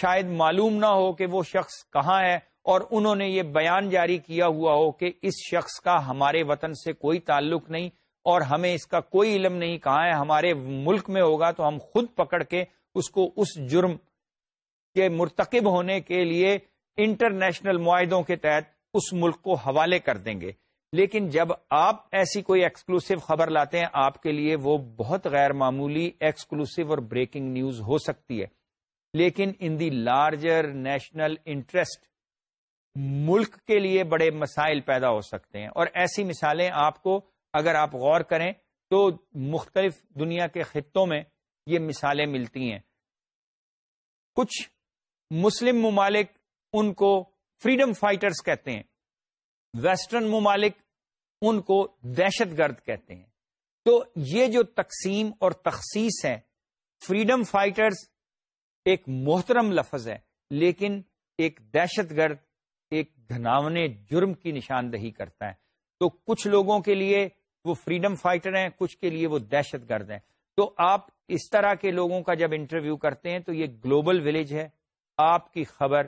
شاید معلوم نہ ہو کہ وہ شخص کہاں ہے اور انہوں نے یہ بیان جاری کیا ہوا ہو کہ اس شخص کا ہمارے وطن سے کوئی تعلق نہیں اور ہمیں اس کا کوئی علم نہیں کہاں ہے ہمارے ملک میں ہوگا تو ہم خود پکڑ کے اس کو اس جرم کے مرتکب ہونے کے لیے انٹرنیشنل معاہدوں کے تحت اس ملک کو حوالے کر دیں گے لیکن جب آپ ایسی کوئی ایکسکلوسو خبر لاتے ہیں آپ کے لیے وہ بہت غیر معمولی ایکسکلوسو اور بریکنگ نیوز ہو سکتی ہے لیکن in the larger national interest ملک کے لیے بڑے مسائل پیدا ہو سکتے ہیں اور ایسی مثالیں آپ کو اگر آپ غور کریں تو مختلف دنیا کے خطوں میں یہ مثالیں ملتی ہیں کچھ مسلم ممالک ان کو فریڈم فائٹرز کہتے ہیں ویسٹرن ممالک ان کو دہشت گرد کہتے ہیں تو یہ جو تقسیم اور تخصیص ہے فریڈم فائٹرز ایک محترم لفظ ہے لیکن ایک دہشت گرد ایک گھناونے جرم کی نشاندہی کرتا ہے تو کچھ لوگوں کے لیے وہ فریڈم فائٹر ہیں کچھ کے لیے وہ دہشت گرد ہیں تو آپ اس طرح کے لوگوں کا جب انٹرویو کرتے ہیں تو یہ گلوبل ولیج ہے آپ کی خبر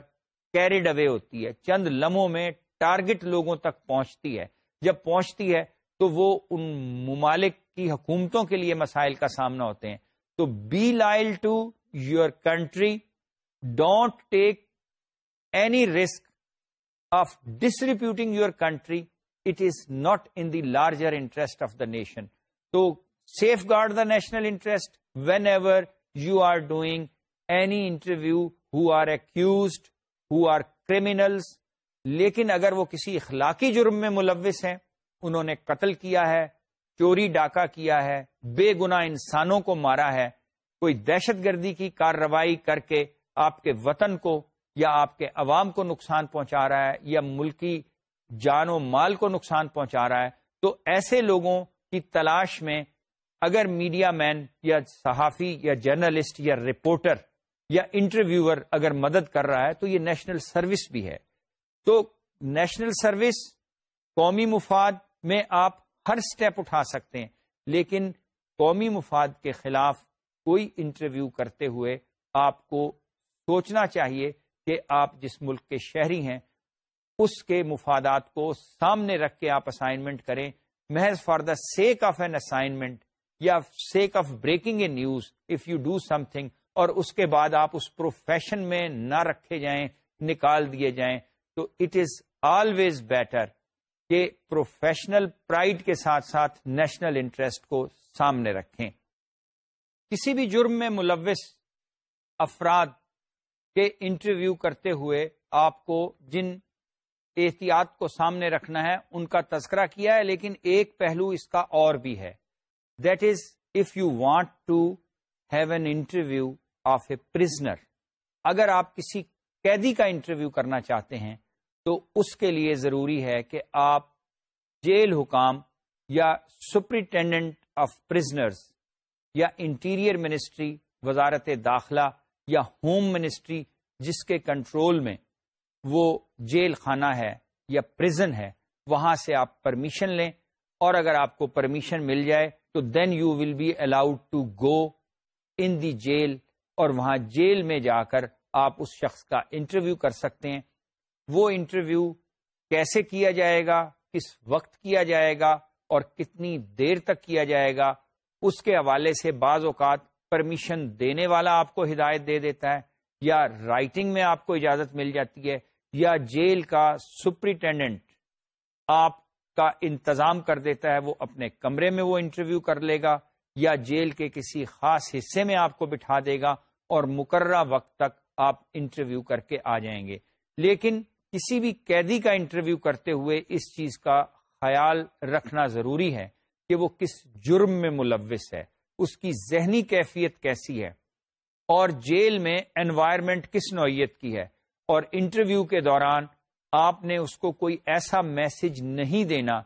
کیریڈ اوے ہوتی ہے چند لمحوں میں ٹارگٹ لوگوں تک پہنچتی ہے جب پہنچتی ہے تو وہ ان ممالک کی حکومتوں کے لیے مسائل کا سامنا ہوتے ہیں تو be loyal to your country don't take any risk of distributing your country it is not in the larger interest of the nation تو safeguard the national interest whenever you are doing any interview who are accused who are criminals لیکن اگر وہ کسی اخلاقی جرم میں ملوث ہیں انہوں نے قتل کیا ہے چوری ڈاکہ کیا ہے بے گنا انسانوں کو مارا ہے کوئی دہشت گردی کی کارروائی کر کے آپ کے وطن کو یا آپ کے عوام کو نقصان پہنچا رہا ہے یا ملکی جان و مال کو نقصان پہنچا رہا ہے تو ایسے لوگوں کی تلاش میں اگر میڈیا مین یا صحافی یا جرنلسٹ یا رپورٹر یا انٹرویور اگر مدد کر رہا ہے تو یہ نیشنل سروس بھی ہے تو نیشنل سروس قومی مفاد میں آپ ہر سٹیپ اٹھا سکتے ہیں لیکن قومی مفاد کے خلاف کوئی انٹرویو کرتے ہوئے آپ کو سوچنا چاہیے کہ آپ جس ملک کے شہری ہیں اس کے مفادات کو سامنے رکھ کے آپ اسائنمنٹ کریں محض for the sake of an assignment یا sake of breaking a news if you do something اور اس کے بعد آپ اس پروفیشن میں نہ رکھے جائیں نکال دیے جائیں تو اٹ از آلویز بیٹر کہ پروفیشنل پرائڈ کے ساتھ ساتھ نیشنل انٹرسٹ کو سامنے رکھیں کسی بھی جرم میں ملوث افراد کے انٹرویو کرتے ہوئے آپ کو جن احتیاط کو سامنے رکھنا ہے ان کا تذکرہ کیا ہے لیکن ایک پہلو اس کا اور بھی ہے that is if you want to have an interview of a prisoner اگر آپ کسی قیدی کا انٹرویو کرنا چاہتے ہیں تو اس کے لیے ضروری ہے کہ آپ جیل حکام یا سپرنٹینڈنٹ آف پرزنرز یا انٹیریئر منسٹری وزارت داخلہ یا ہوم منسٹری جس کے کنٹرول میں وہ جیل خانہ ہے یا پرزن ہے وہاں سے آپ پرمیشن لیں اور اگر آپ کو پرمیشن مل جائے تو then you will be allowed to go in the jail اور وہاں جیل میں جا کر آپ اس شخص کا انٹرویو کر سکتے ہیں وہ انٹرویو کیسے کیا جائے گا کس وقت کیا جائے گا اور کتنی دیر تک کیا جائے گا اس کے حوالے سے بعض اوقات پرمیشن دینے والا آپ کو ہدایت دے دیتا ہے یا رائٹنگ میں آپ کو اجازت مل جاتی ہے یا جیل کا سپرنٹینڈنٹ آپ کا انتظام کر دیتا ہے وہ اپنے کمرے میں وہ انٹرویو کر لے گا یا جیل کے کسی خاص حصے میں آپ کو بٹھا دے گا اور مقررہ وقت تک آپ انٹرویو کر کے آ جائیں گے لیکن کسی بھی قیدی کا انٹرویو کرتے ہوئے اس چیز کا خیال رکھنا ضروری ہے کہ وہ کس جرم میں ملوث ہے اس کی ذہنی کیفیت کیسی ہے اور جیل میں انوائرمنٹ کس نوعیت کی ہے اور انٹرویو کے دوران آپ نے اس کو کوئی ایسا میسج نہیں دینا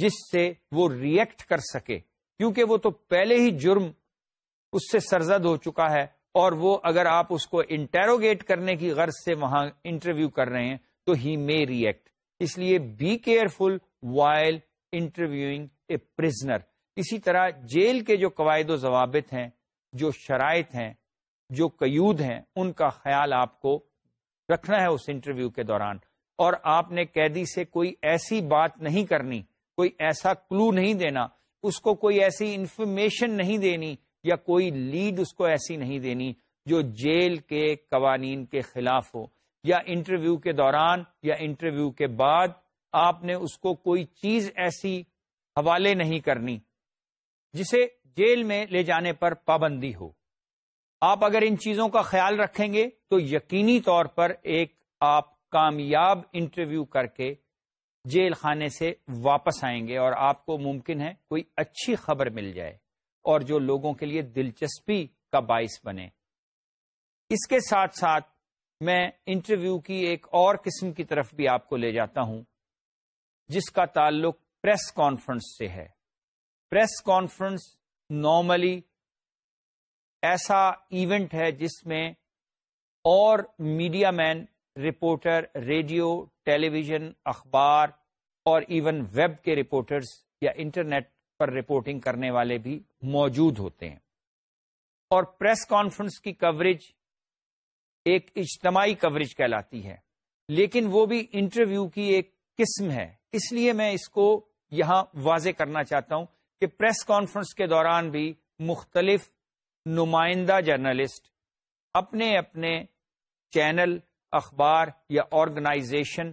جس سے وہ ریئیکٹ کر سکے کیونکہ وہ تو پہلے ہی جرم اس سے سرزد ہو چکا ہے اور وہ اگر آپ اس کو انٹیروگیٹ کرنے کی غرض سے وہاں انٹرویو کر رہے ہیں تو ہی مے ریئیکٹ اس لیے be careful while interviewing a prisoner اسی طرح جیل کے جو قواعد و ضوابط ہیں جو شرائط ہیں جو قیود ہیں ان کا خیال آپ کو رکھنا ہے اس انٹرویو کے دوران اور آپ نے قیدی سے کوئی ایسی بات نہیں کرنی کوئی ایسا کلو نہیں دینا اس کو کوئی ایسی انفارمیشن نہیں دینی یا کوئی لیڈ اس کو ایسی نہیں دینی جو جیل کے قوانین کے خلاف ہو یا انٹرویو کے دوران یا انٹرویو کے بعد آپ نے اس کو کوئی چیز ایسی حوالے نہیں کرنی جسے جیل میں لے جانے پر پابندی ہو آپ اگر ان چیزوں کا خیال رکھیں گے تو یقینی طور پر ایک آپ کامیاب انٹرویو کر کے جیل خانے سے واپس آئیں گے اور آپ کو ممکن ہے کوئی اچھی خبر مل جائے اور جو لوگوں کے لیے دلچسپی کا باعث بنے اس کے ساتھ ساتھ میں انٹرویو کی ایک اور قسم کی طرف بھی آپ کو لے جاتا ہوں جس کا تعلق پریس کانفرنس سے ہے پریس کانفرنس نارملی ایسا ایونٹ ہے جس میں اور media man reporter radio television اخبار اور ایون ویب کے رپورٹرز یا انٹرنیٹ پر رپورٹنگ کرنے والے بھی موجود ہوتے ہیں اور پریس کانفرنس کی کوریج ایک اجتماعی کوریج کہلاتی ہے لیکن وہ بھی انٹرویو کی ایک قسم ہے اس لیے میں اس کو یہاں واضح کرنا چاہتا ہوں کہ پریس کانفرنس کے دوران بھی مختلف نمائندہ جرنلسٹ اپنے اپنے چینل اخبار یا آرگنائزیشن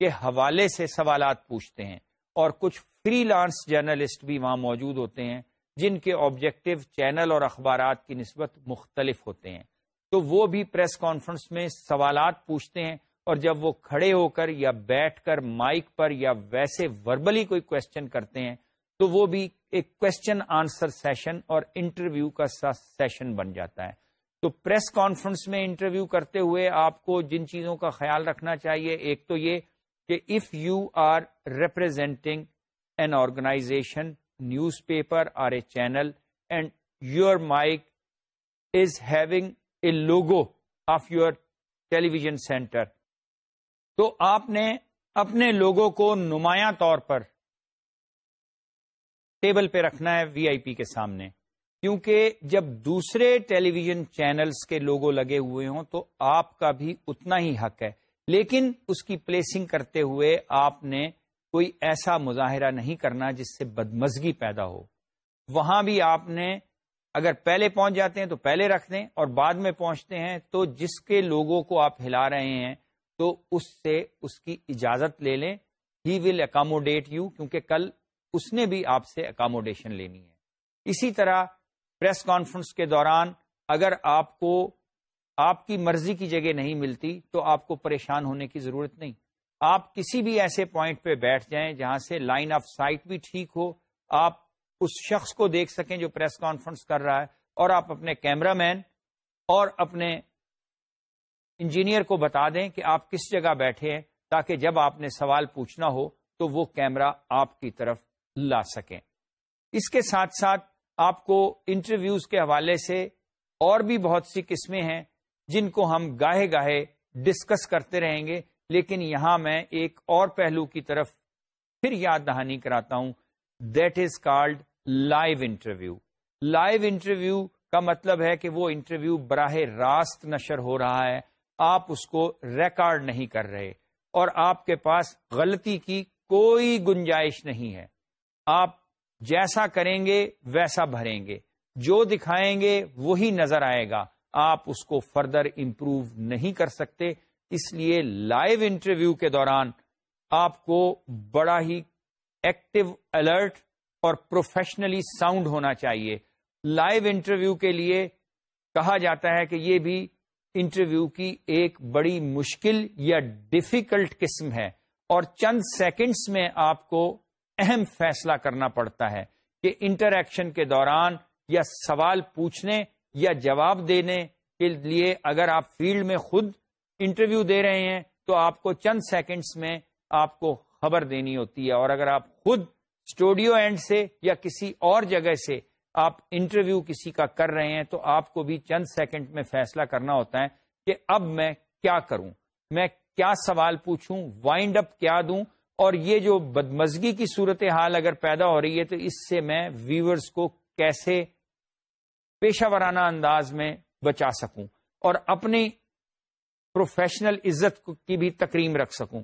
کے حوالے سے سوالات پوچھتے ہیں اور کچھ فری لانس جرنلسٹ بھی وہاں موجود ہوتے ہیں جن کے آبجیکٹو چینل اور اخبارات کی نسبت مختلف ہوتے ہیں تو وہ بھی پریس کانفرنس میں سوالات پوچھتے ہیں اور جب وہ کھڑے ہو کر یا بیٹھ کر مائک پر یا ویسے وربلی کوئی کوشچن کرتے ہیں تو وہ بھی ایک کوشچن آنسر سیشن اور انٹرویو کا سیشن بن جاتا ہے تو پریس کانفرنس میں انٹرویو کرتے ہوئے آپ کو جن چیزوں کا خیال رکھنا چاہیے ایک تو یہ کہ if you are representing organisation newspaper or a channel and your mic is having a logo of your television centre تو آپ نے اپنے لوگوں کو نمایاں طور پر ٹیبل پہ رکھنا ہے وی آئی پی کے سامنے کیونکہ جب دوسرے ٹیلی ویژن چینلس کے لوگوں لگے ہوئے ہوں تو آپ کا بھی اتنا ہی حق ہے لیکن اس کی پلیسنگ کرتے ہوئے آپ نے کوئی ایسا مظاہرہ نہیں کرنا جس سے بدمزگی پیدا ہو وہاں بھی آپ نے اگر پہلے پہنچ جاتے ہیں تو پہلے رکھ دیں اور بعد میں پہنچتے ہیں تو جس کے لوگوں کو آپ ہلا رہے ہیں تو اس سے اس کی اجازت لے لیں ہی ول اکاموڈیٹ یو کیونکہ کل اس نے بھی آپ سے اکاموڈیشن لینی ہے اسی طرح پریس کانفرنس کے دوران اگر آپ کو آپ کی مرضی کی جگہ نہیں ملتی تو آپ کو پریشان ہونے کی ضرورت نہیں آپ کسی بھی ایسے پوائنٹ پہ بیٹھ جائیں جہاں سے لائن آف سائٹ بھی ٹھیک ہو آپ اس شخص کو دیکھ سکیں جو پریس کانفرنس کر رہا ہے اور آپ اپنے کیمرہ مین اور اپنے انجینئر کو بتا دیں کہ آپ کس جگہ بیٹھے ہیں تاکہ جب آپ نے سوال پوچھنا ہو تو وہ کیمرہ آپ کی طرف لا سکیں اس کے ساتھ ساتھ آپ کو انٹرویوز کے حوالے سے اور بھی بہت سی قسمیں ہیں جن کو ہم گاہے گاہے ڈسکس کرتے رہیں گے لیکن یہاں میں ایک اور پہلو کی طرف پھر یاد دہانی کراتا ہوں that is called live interview live interview کا مطلب ہے کہ وہ انٹرویو براہ راست نشر ہو رہا ہے آپ اس کو ریکارڈ نہیں کر رہے اور آپ کے پاس غلطی کی کوئی گنجائش نہیں ہے آپ جیسا کریں گے ویسا بھریں گے جو دکھائیں گے وہی نظر آئے گا آپ اس کو فردر امپروو نہیں کر سکتے اس لیے لائیو انٹرویو کے دوران آپ کو بڑا ہی ایکٹیو الرٹ اور پروفیشنلی ساؤنڈ ہونا چاہیے لائیو انٹرویو کے لیے کہا جاتا ہے کہ یہ بھی انٹرویو کی ایک بڑی مشکل یا ڈفیکلٹ قسم ہے اور چند سیکنڈز میں آپ کو اہم فیصلہ کرنا پڑتا ہے کہ انٹریکشن کے دوران یا سوال پوچھنے یا جواب دینے کے لیے اگر آپ فیلڈ میں خود انٹرویو دے رہے ہیں تو آپ کو چند سیکنڈز میں آپ کو خبر دینی ہوتی ہے اور اگر آپ خود اسٹوڈیو اینڈ سے یا کسی اور جگہ سے آپ انٹرویو کسی کا کر رہے ہیں تو آپ کو بھی چند سیکنڈ میں فیصلہ کرنا ہوتا ہے کہ اب میں کیا کروں میں کیا سوال پوچھوں وائنڈ اپ کیا دوں اور یہ جو بدمزگی کی صورت حال اگر پیدا ہو رہی ہے تو اس سے میں ویورز کو کیسے پیشہ ورانہ انداز میں بچا سکوں اور اپنی پروفیشنل عزت کی بھی تکریم رکھ سکوں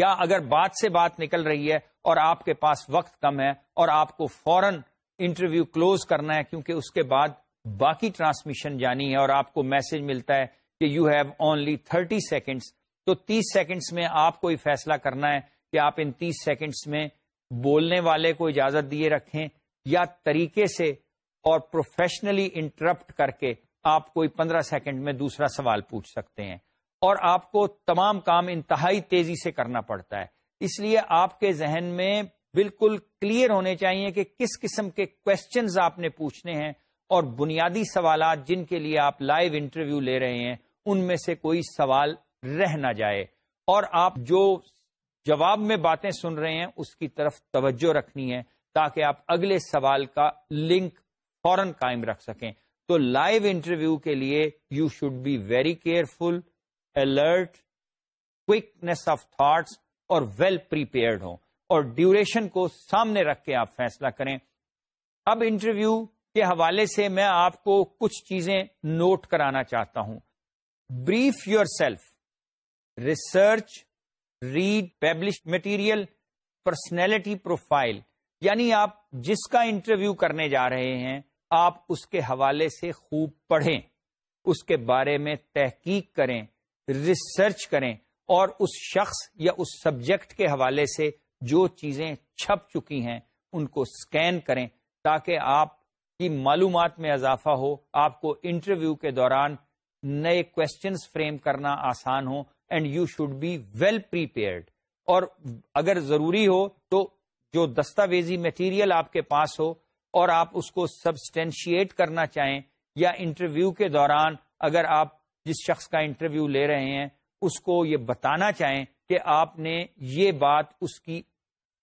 یا اگر بات سے بات نکل رہی ہے اور آپ کے پاس وقت کم ہے اور آپ کو فوراً انٹرویو کلوز کرنا ہے کیونکہ اس کے بعد باقی ٹرانسمیشن جانی ہے اور آپ کو میسج ملتا ہے کہ you have only thirty seconds تو تیس سیکنڈس میں آپ کو یہ فیصلہ کرنا ہے کہ آپ ان تیس سیکنڈس میں بولنے والے کو اجازت دیے رکھیں یا طریقے سے اور پروفیشنلی انٹرپٹ کر کے آپ کوئی پندرہ سیکنڈ میں دوسرا سوال پوچھ سکتے ہیں اور آپ کو تمام کام انتہائی تیزی سے کرنا پڑتا ہے اس لیے آپ کے ذہن میں بالکل کلیئر ہونے چاہیے کہ کس قسم کے کوشچنز آپ نے پوچھنے ہیں اور بنیادی سوالات جن کے لیے آپ لائیو انٹرویو لے رہے ہیں ان میں سے کوئی سوال رہ نہ جائے اور آپ جو جواب میں باتیں سن رہے ہیں اس کی طرف توجہ رکھنی ہے تاکہ آپ اگلے سوال کا لنک فوراً قائم رکھ سکیں تو لائیو انٹرویو کے لیے you should be very careful alert kiss of thoughts اور ویل پریپیئرڈ ہوں اور ڈیوریشن کو سامنے رکھ کے آپ فیصلہ کریں اب انٹرویو کے حوالے سے میں آپ کو کچھ چیزیں نوٹ کرانا چاہتا ہوں brief yourself research read publish material personality profile یعنی آپ جس کا انٹرویو کرنے جا رہے ہیں آپ اس کے حوالے سے خوب پڑھیں اس کے بارے میں تحقیق کریں ریسرچ کریں اور اس شخص یا اس سبجیکٹ کے حوالے سے جو چیزیں چھپ چکی ہیں ان کو سکین کریں تاکہ آپ کی معلومات میں اضافہ ہو آپ کو انٹرویو کے دوران نئے کوشچنس فریم کرنا آسان ہو and you should be well prepared اور اگر ضروری ہو تو جو دستاویزی میٹیریل آپ کے پاس ہو اور آپ اس کو سبسٹینشیٹ کرنا چاہیں یا انٹرویو کے دوران اگر آپ جس شخص کا انٹرویو لے رہے ہیں اس کو یہ بتانا چاہیں کہ آپ نے یہ بات اس کی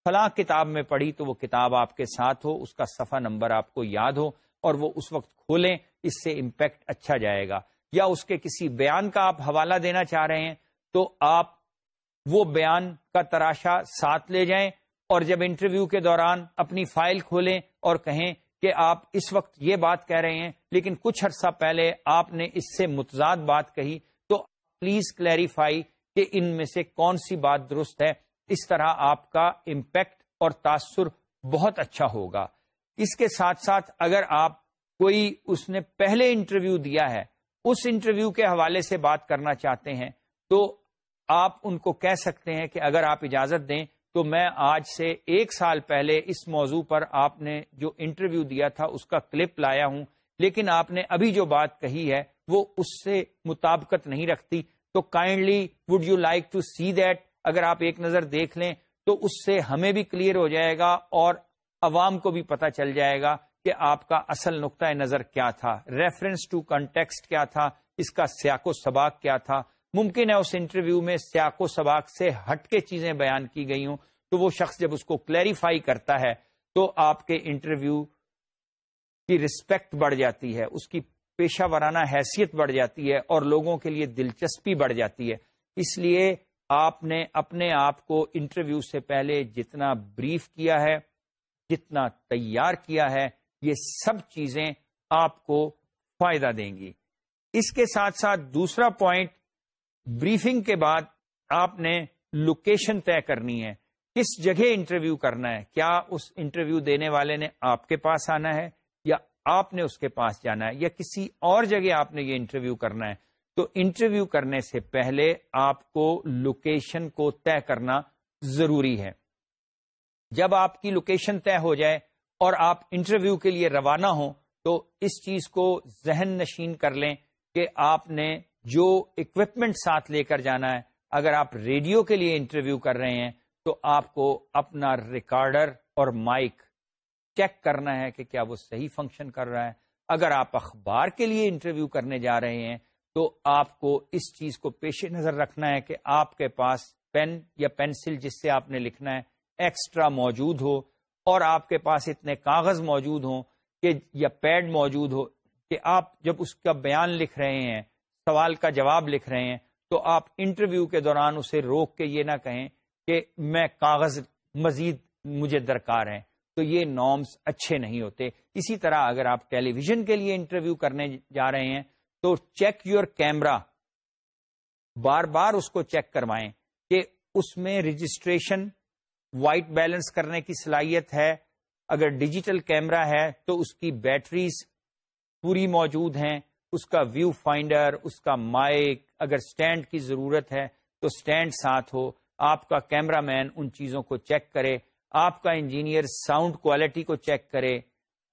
فلاں کتاب میں پڑھی تو وہ کتاب آپ کے ساتھ ہو اس کا صفحہ نمبر آپ کو یاد ہو اور وہ اس وقت کھولیں اس سے امپیکٹ اچھا جائے گا یا اس کے کسی بیان کا آپ حوالہ دینا چاہ رہے ہیں تو آپ وہ بیان کا تراشا ساتھ لے جائیں اور جب انٹرویو کے دوران اپنی فائل کھولیں اور کہیں کہ آپ اس وقت یہ بات کہہ رہے ہیں لیکن کچھ عرصہ پہلے آپ نے اس سے متضاد بات کہی تو پلیز کلیریفائی کہ ان میں سے کون سی بات درست ہے اس طرح آپ کا امپیکٹ اور تاثر بہت اچھا ہوگا اس کے ساتھ ساتھ اگر آپ کوئی اس نے پہلے انٹرویو دیا ہے اس انٹرویو کے حوالے سے بات کرنا چاہتے ہیں تو آپ ان کو کہہ سکتے ہیں کہ اگر آپ اجازت دیں تو میں آج سے ایک سال پہلے اس موضوع پر آپ نے جو انٹرویو دیا تھا اس کا کلپ لایا ہوں لیکن آپ نے ابھی جو بات کہی ہے وہ اس سے مطابقت نہیں رکھتی تو kindly would you like to see that اگر آپ ایک نظر دیکھ لیں تو اس سے ہمیں بھی کلیئر ہو جائے گا اور عوام کو بھی پتہ چل جائے گا کہ آپ کا اصل نقطۂ نظر کیا تھا ریفرنس ٹو کانٹیکسٹ کیا تھا اس کا سیاق و سباق کیا تھا ممکن ہے اس انٹرویو میں سیاق و سباق سے ہٹ کے چیزیں بیان کی گئی ہوں تو وہ شخص جب اس کو کلیریفائی کرتا ہے تو آپ کے انٹرویو کی رسپیکٹ بڑھ جاتی ہے اس کی پیشہ ورانہ حیثیت بڑھ جاتی ہے اور لوگوں کے لیے دلچسپی بڑھ جاتی ہے اس لیے آپ نے اپنے آپ کو انٹرویو سے پہلے جتنا بریف کیا ہے جتنا تیار کیا ہے یہ سب چیزیں آپ کو فائدہ دیں گی اس کے ساتھ ساتھ دوسرا پوائنٹ بریفنگ کے بعد آپ نے لوکیشن طے کرنی ہے کس جگہ انٹرویو کرنا ہے کیا اس انٹرویو دینے والے نے آپ کے پاس آنا ہے یا آپ نے اس کے پاس جانا ہے یا کسی اور جگہ آپ نے یہ انٹرویو کرنا ہے تو انٹرویو کرنے سے پہلے آپ کو لوکیشن کو طے کرنا ضروری ہے جب آپ کی لوکیشن طے ہو جائے اور آپ انٹرویو کے لیے روانہ ہوں تو اس چیز کو ذہن نشین کر لیں کہ آپ نے جو اکوپمنٹ ساتھ لے کر جانا ہے اگر آپ ریڈیو کے لیے انٹرویو کر رہے ہیں تو آپ کو اپنا ریکارڈر اور مائک چیک کرنا ہے کہ کیا وہ صحیح فنکشن کر رہا ہے اگر آپ اخبار کے لیے انٹرویو کرنے جا رہے ہیں تو آپ کو اس چیز کو پیش نظر رکھنا ہے کہ آپ کے پاس پین یا پینسل جس سے آپ نے لکھنا ہے ایکسٹرا موجود ہو اور آپ کے پاس اتنے کاغذ موجود ہوں کہ یا پیڈ موجود ہو کہ آپ جب اس کا بیان لکھ رہے ہیں سوال کا جواب لکھ رہے ہیں تو آپ انٹرویو کے دوران اسے روک کے یہ نہ کہیں کہ میں کاغذ مزید مجھے درکار ہیں تو یہ نارمس اچھے نہیں ہوتے اسی طرح اگر آپ ٹیلی ویژن کے لیے انٹرویو کرنے جا رہے ہیں تو چیک یور کیمرا بار بار اس کو چیک کروائیں کہ اس میں رجسٹریشن وائٹ بیلنس کرنے کی صلاحیت ہے اگر ڈیجیٹل کیمرہ ہے تو اس کی بیٹریز پوری موجود ہیں اس کا ویو فائنڈر اس کا مائک اگر سٹینڈ کی ضرورت ہے تو سٹینڈ ساتھ ہو آپ کا کیمرہ مین ان چیزوں کو چیک کرے آپ کا انجینئر ساؤنڈ کوالٹی کو چیک کرے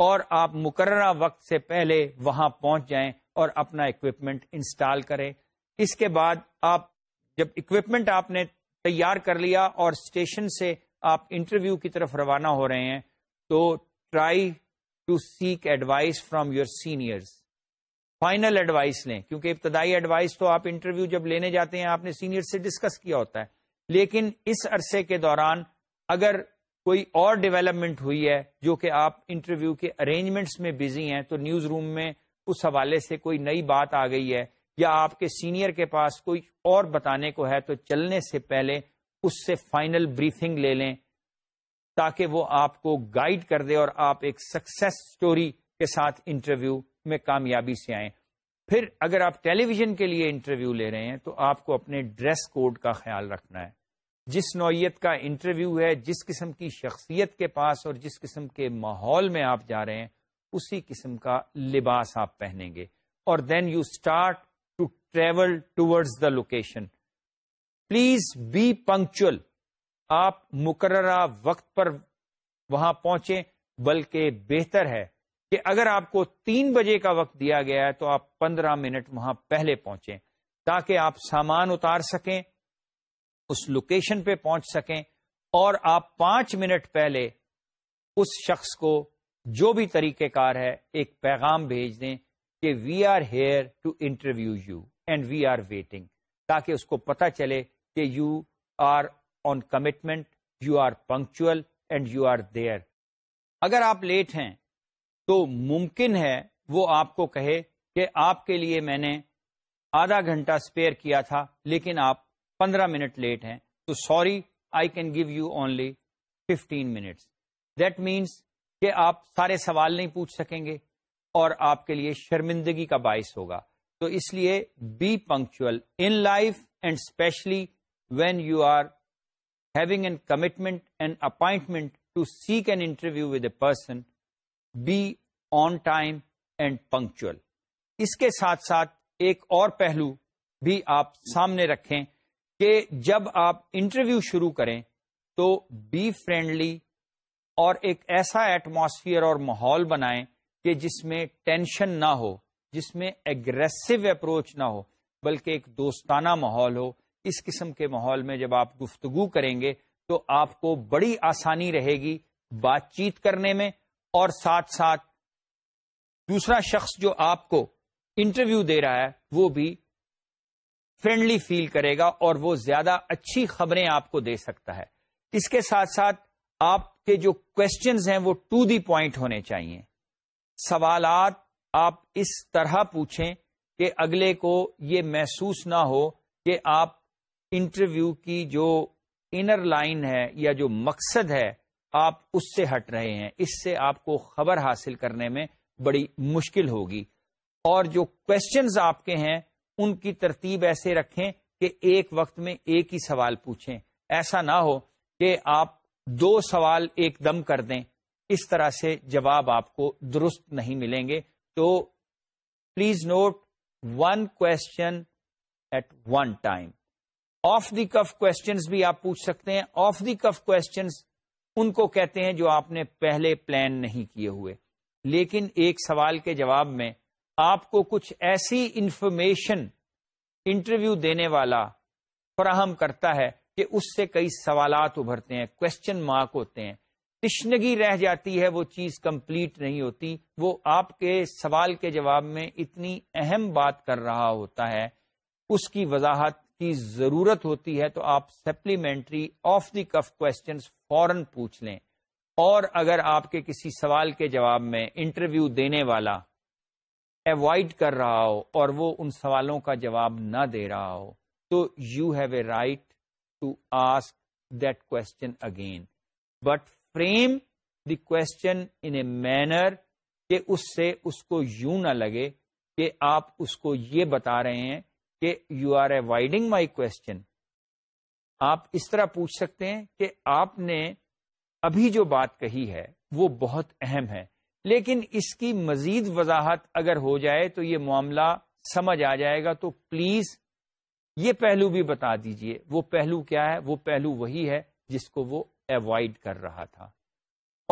اور آپ مقررہ وقت سے پہلے وہاں پہنچ جائیں اور اپنا اکوپمنٹ انسٹال کرے اس کے بعد آپ جب اکوپمنٹ آپ نے تیار کر لیا اور اسٹیشن سے آپ انٹرویو کی طرف روانہ ہو رہے ہیں تو try to seek advice from your seniors final advice لیں کیونکہ ابتدائی ایڈوائس تو آپ انٹرویو جب لینے جاتے ہیں آپ نے سینئر سے ڈسکس کیا ہوتا ہے لیکن اس عرصے کے دوران اگر کوئی اور ڈیولپمنٹ ہوئی ہے جو کہ آپ انٹرویو کے ارینجمنٹس میں بزی ہیں تو نیوز روم میں اس حوالے سے کوئی نئی بات آ گئی ہے یا آپ کے سینئر کے پاس کوئی اور بتانے کو ہے تو چلنے سے پہلے اس سے فائنل بریفنگ لے لیں تاکہ وہ آپ کو گائیڈ کر دے اور آپ ایک سکسیس سٹوری کے ساتھ انٹرویو میں کامیابی سے آئیں پھر اگر آپ ٹیلی ویژن کے لیے انٹرویو لے رہے ہیں تو آپ کو اپنے ڈریس کوڈ کا خیال رکھنا ہے جس نوعیت کا انٹرویو ہے جس قسم کی شخصیت کے پاس اور جس قسم کے ماحول میں آپ جا رہے ہیں اسی قسم کا لباس آپ پہنیں گے اور then you start to travel towards the location please be punctual آپ مقررہ وقت پر وہاں پہنچیں بلکہ بہتر ہے کہ اگر آپ کو تین بجے کا وقت دیا گیا ہے تو آپ پندرہ منٹ وہاں پہلے پہنچیں تاکہ آپ سامان اتار سکیں اس لوکیشن پہ پہنچ سکیں اور آپ پانچ منٹ پہلے اس شخص کو جو بھی طریقہ کار ہے ایک پیغام بھیج دیں کہ we are here to interview you and we are waiting تاکہ اس کو پتا چلے کہ you are on commitment you are punctual and you are there اگر آپ لیٹ ہیں تو ممکن ہے وہ آپ کو کہے کہ آپ کے لیے میں نے آدھا گھنٹہ اسپیئر کیا تھا لیکن آپ پندرہ منٹ لیٹ ہیں تو sorry I can give you only fifteen minutes that means کہ آپ سارے سوال نہیں پوچھ سکیں گے اور آپ کے لیے شرمندگی کا باعث ہوگا تو اس لیے be punctual in life and especially when you are having an commitment and appointment to seek an interview with a person be on time and punctual اس کے ساتھ ساتھ ایک اور پہلو بھی آپ سامنے رکھیں کہ جب آپ انٹرویو شروع کریں تو بی فرینڈلی اور ایک ایسا ایٹماسفیئر اور ماحول بنائیں کہ جس میں ٹینشن نہ ہو جس میں اگریسو اپروچ نہ ہو بلکہ ایک دوستانہ ماحول ہو اس قسم کے ماحول میں جب آپ گفتگو کریں گے تو آپ کو بڑی آسانی رہے گی بات چیت کرنے میں اور ساتھ ساتھ دوسرا شخص جو آپ کو انٹرویو دے رہا ہے وہ بھی فرینڈلی فیل کرے گا اور وہ زیادہ اچھی خبریں آپ کو دے سکتا ہے اس کے ساتھ ساتھ آپ کے جو کوشچنز ہیں وہ ٹو دی پوائنٹ ہونے چاہیے سوالات آپ اس طرح پوچھیں کہ اگلے کو یہ محسوس نہ ہو کہ آپ انٹرویو کی جو انر لائن ہے یا جو مقصد ہے آپ اس سے ہٹ رہے ہیں اس سے آپ کو خبر حاصل کرنے میں بڑی مشکل ہوگی اور جو کوشچنز آپ کے ہیں ان کی ترتیب ایسے رکھیں کہ ایک وقت میں ایک ہی سوال پوچھیں ایسا نہ ہو کہ آپ دو سوال ایک دم کر دیں اس طرح سے جواب آپ کو درست نہیں ملیں گے تو please note one question at one time off the cuff questions بھی آپ پوچھ سکتے ہیں of the cuff questions in کو کہتے ہیں جو آپ نے پہلے پلان نہیں کیے ہوئے لیکن ایک سوال کے جواب میں آپ کو کچھ ایسی انفارمیشن انٹرویو دینے والا فراہم کرتا ہے کہ اس سے کئی سوالات ابھرتے ہیں کوشچن مارک ہوتے ہیں تشنگی رہ جاتی ہے وہ چیز کمپلیٹ نہیں ہوتی وہ آپ کے سوال کے جواب میں اتنی اہم بات کر رہا ہوتا ہے اس کی وضاحت کی ضرورت ہوتی ہے تو آپ supplementary off the cuff questions فوراً پوچھ لیں اور اگر آپ کے کسی سوال کے جواب میں انٹرویو دینے والا اوائڈ کر رہا ہو اور وہ ان سوالوں کا جواب نہ دے رہا ہو تو you have a right to ask that question again but frame the question in a manner کہ اس سے اس کو یوں نہ لگے کہ آپ اس کو یہ بتا رہے ہیں کہ you are avoiding my question آپ اس طرح پوچھ سکتے ہیں کہ آپ نے ابھی جو بات کہی ہے وہ بہت اہم ہے لیکن اس کی مزید وضاحت اگر ہو جائے تو یہ معاملہ سمجھ آ جائے گا تو پلیز یہ پہلو بھی بتا دیجئے وہ پہلو کیا ہے وہ پہلو وہی ہے جس کو وہ اوائڈ کر رہا تھا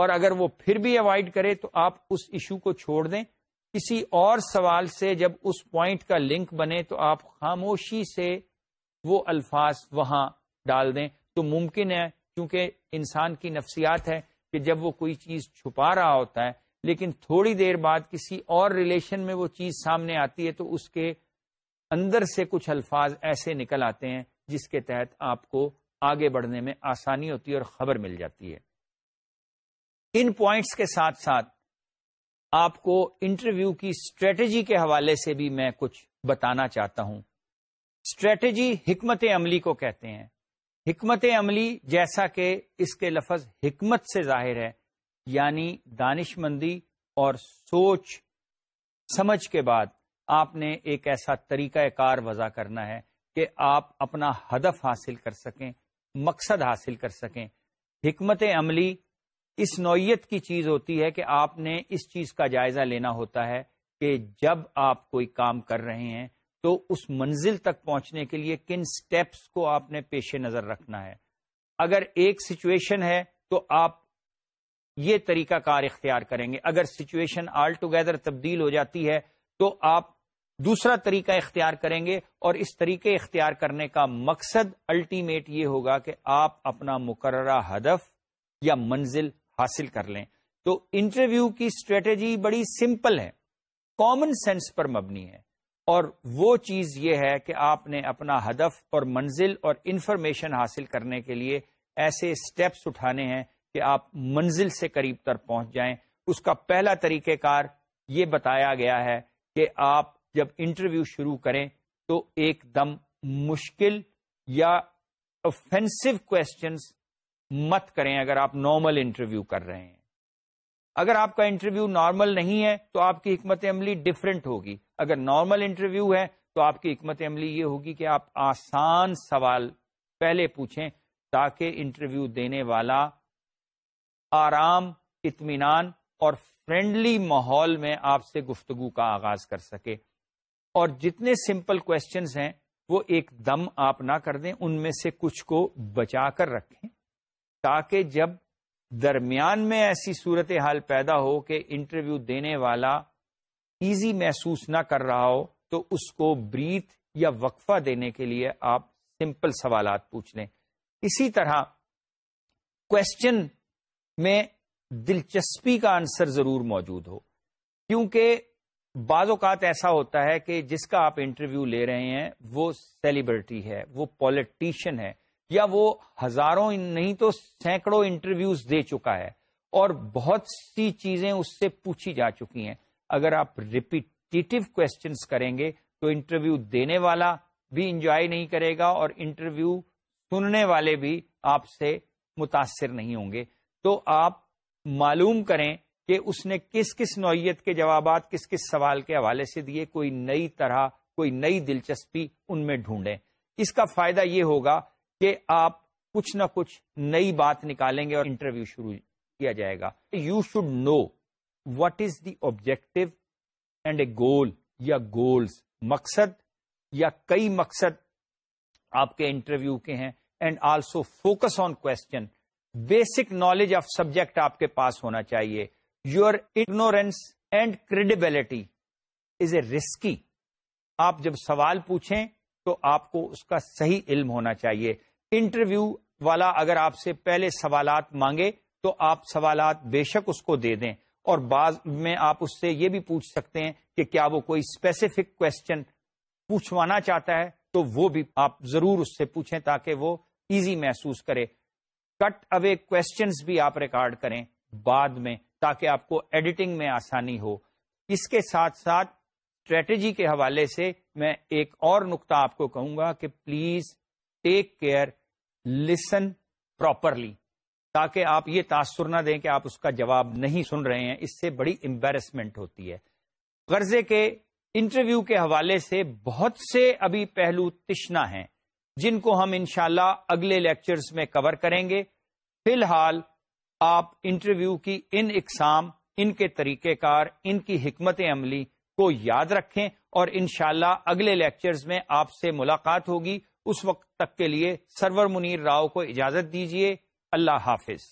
اور اگر وہ پھر بھی اوائڈ کرے تو آپ اس ایشو کو چھوڑ دیں کسی اور سوال سے جب اس پوائنٹ کا لنک بنے تو آپ خاموشی سے وہ الفاظ وہاں ڈال دیں تو ممکن ہے کیونکہ انسان کی نفسیات ہے کہ جب وہ کوئی چیز چھپا رہا ہوتا ہے لیکن تھوڑی دیر بعد کسی اور ریلیشن میں وہ چیز سامنے آتی ہے تو اس کے اندر سے کچھ الفاظ ایسے نکل آتے ہیں جس کے تحت آپ کو آگے بڑھنے میں آسانی ہوتی ہے اور خبر مل جاتی ہے ان پوائنٹس کے ساتھ ساتھ آپ کو انٹرویو کی اسٹریٹجی کے حوالے سے بھی میں کچھ بتانا چاہتا ہوں اسٹریٹجی حکمت عملی کو کہتے ہیں حکمت عملی جیسا کہ اس کے لفظ حکمت سے ظاہر ہے یعنی دانش مندی اور سوچ سمجھ کے بعد آپ نے ایک ایسا طریقہ کار وضع کرنا ہے کہ آپ اپنا ہدف حاصل کر سکیں مقصد حاصل کر سکیں حکمت عملی اس نوعیت کی چیز ہوتی ہے کہ آپ نے اس چیز کا جائزہ لینا ہوتا ہے کہ جب آپ کوئی کام کر رہے ہیں تو اس منزل تک پہنچنے کے لیے کن سٹیپس کو آپ نے پیش نظر رکھنا ہے اگر ایک سچویشن ہے تو آپ یہ طریقہ کار اختیار کریں گے اگر سچویشن آل ٹوگیدر تبدیل ہو جاتی ہے تو آپ دوسرا طریقہ اختیار کریں گے اور اس طریقے اختیار کرنے کا مقصد الٹیمیٹ یہ ہوگا کہ آپ اپنا مقررہ ہدف یا منزل حاصل کر لیں تو انٹرویو کی اسٹریٹجی بڑی سمپل ہے کامن سینس پر مبنی ہے اور وہ چیز یہ ہے کہ آپ نے اپنا ہدف اور منزل اور انفارمیشن حاصل کرنے کے لیے ایسے اسٹیپس اٹھانے ہیں کہ آپ منزل سے قریب تر پہنچ جائیں اس کا پہلا طریقہ کار یہ بتایا گیا ہے کہ آپ جب انٹرویو شروع کریں تو ایک دم مشکل یا افینسو کوشچنس مت کریں اگر آپ نارمل انٹرویو کر رہے ہیں اگر آپ کا انٹرویو نارمل نہیں ہے تو آپ کی حکمت عملی ڈفرینٹ ہوگی اگر نارمل انٹرویو ہے تو آپ کی حکمت عملی یہ ہوگی کہ آپ آسان سوال پہلے پوچھیں تاکہ انٹرویو دینے والا آرام اطمینان اور فرینڈلی ماحول میں آپ سے گفتگو کا آغاز کر سکے اور جتنے سمپل کوشچنس ہیں وہ ایک دم آپ نہ کر دیں ان میں سے کچھ کو بچا کر رکھیں تاکہ جب درمیان میں ایسی صورت حال پیدا ہو کہ انٹرویو دینے والا ایزی محسوس نہ کر رہا ہو تو اس کو بریت یا وقفہ دینے کے لیے آپ سمپل سوالات پوچھ لیں اسی طرح کوشچن میں دلچسپی کا آنسر ضرور موجود ہو کیونکہ بعض اوقات ایسا ہوتا ہے کہ جس کا آپ انٹرویو لے رہے ہیں وہ سیلیبریٹی ہے وہ پالیٹیشین ہے یا وہ ہزاروں نہیں تو سینکڑوں انٹرویوز دے چکا ہے اور بہت سی چیزیں اس سے پوچھی جا چکی ہیں اگر آپ ریپیٹیو کوشچنس کریں گے تو انٹرویو دینے والا بھی انجوائے نہیں کرے گا اور انٹرویو سننے والے بھی آپ سے متاثر نہیں ہوں گے تو آپ معلوم کریں کہ اس نے کس کس نوعیت کے جوابات کس کس سوال کے حوالے سے دیے کوئی نئی طرح کوئی نئی دلچسپی ان میں ڈھونڈیں اس کا فائدہ یہ ہوگا کہ آپ کچھ نہ کچھ نئی بات نکالیں گے اور انٹرویو شروع کیا جائے گا you should know what is the objective and a goal یا گولز مقصد یا کئی مقصد آپ کے انٹرویو کے ہیں and also focus on question basic knowledge of subject آپ کے پاس ہونا چاہیے your ignorance and credibility is a risky آپ جب سوال پوچھیں تو آپ کو اس کا صحیح علم ہونا چاہیے انٹرویو والا اگر آپ سے پہلے سوالات مانگے تو آپ سوالات بے شک اس کو دے دیں اور بعض میں آپ اس سے یہ بھی پوچھ سکتے ہیں کہ کیا وہ کوئی اسپیسیفک کوشچن پوچھوانا چاہتا ہے تو وہ بھی آپ ضرور اس سے پوچھیں تاکہ وہ ایزی محسوس کرے کٹ اوے کوشچنس بھی آپ ریکارڈ کریں بعد میں تاکہ آپ کو ایڈیٹنگ میں آسانی ہو اس کے ساتھ ساتھ اسٹریٹجی کے حوالے سے میں ایک اور نقطہ آپ کو کہوں گا کہ please take care listen properly تاکہ آپ یہ تاثر نہ دیں کہ آپ اس کا جواب نہیں سن رہے ہیں اس سے بڑی امبیرسمنٹ ہوتی ہے قرضے کے انٹرویو کے حوالے سے بہت سے ابھی پہلو تشنا ہیں جن کو ہم انشاءاللہ اگلے لیکچرز میں کور کریں گے فی الحال آپ انٹرویو کی ان اقسام ان کے طریقہ کار ان کی حکمت عملی کو یاد رکھیں اور انشاءاللہ اگلے لیکچرز میں آپ سے ملاقات ہوگی اس وقت تک کے لیے سرور منیر راؤ کو اجازت دیجیے اللہ حافظ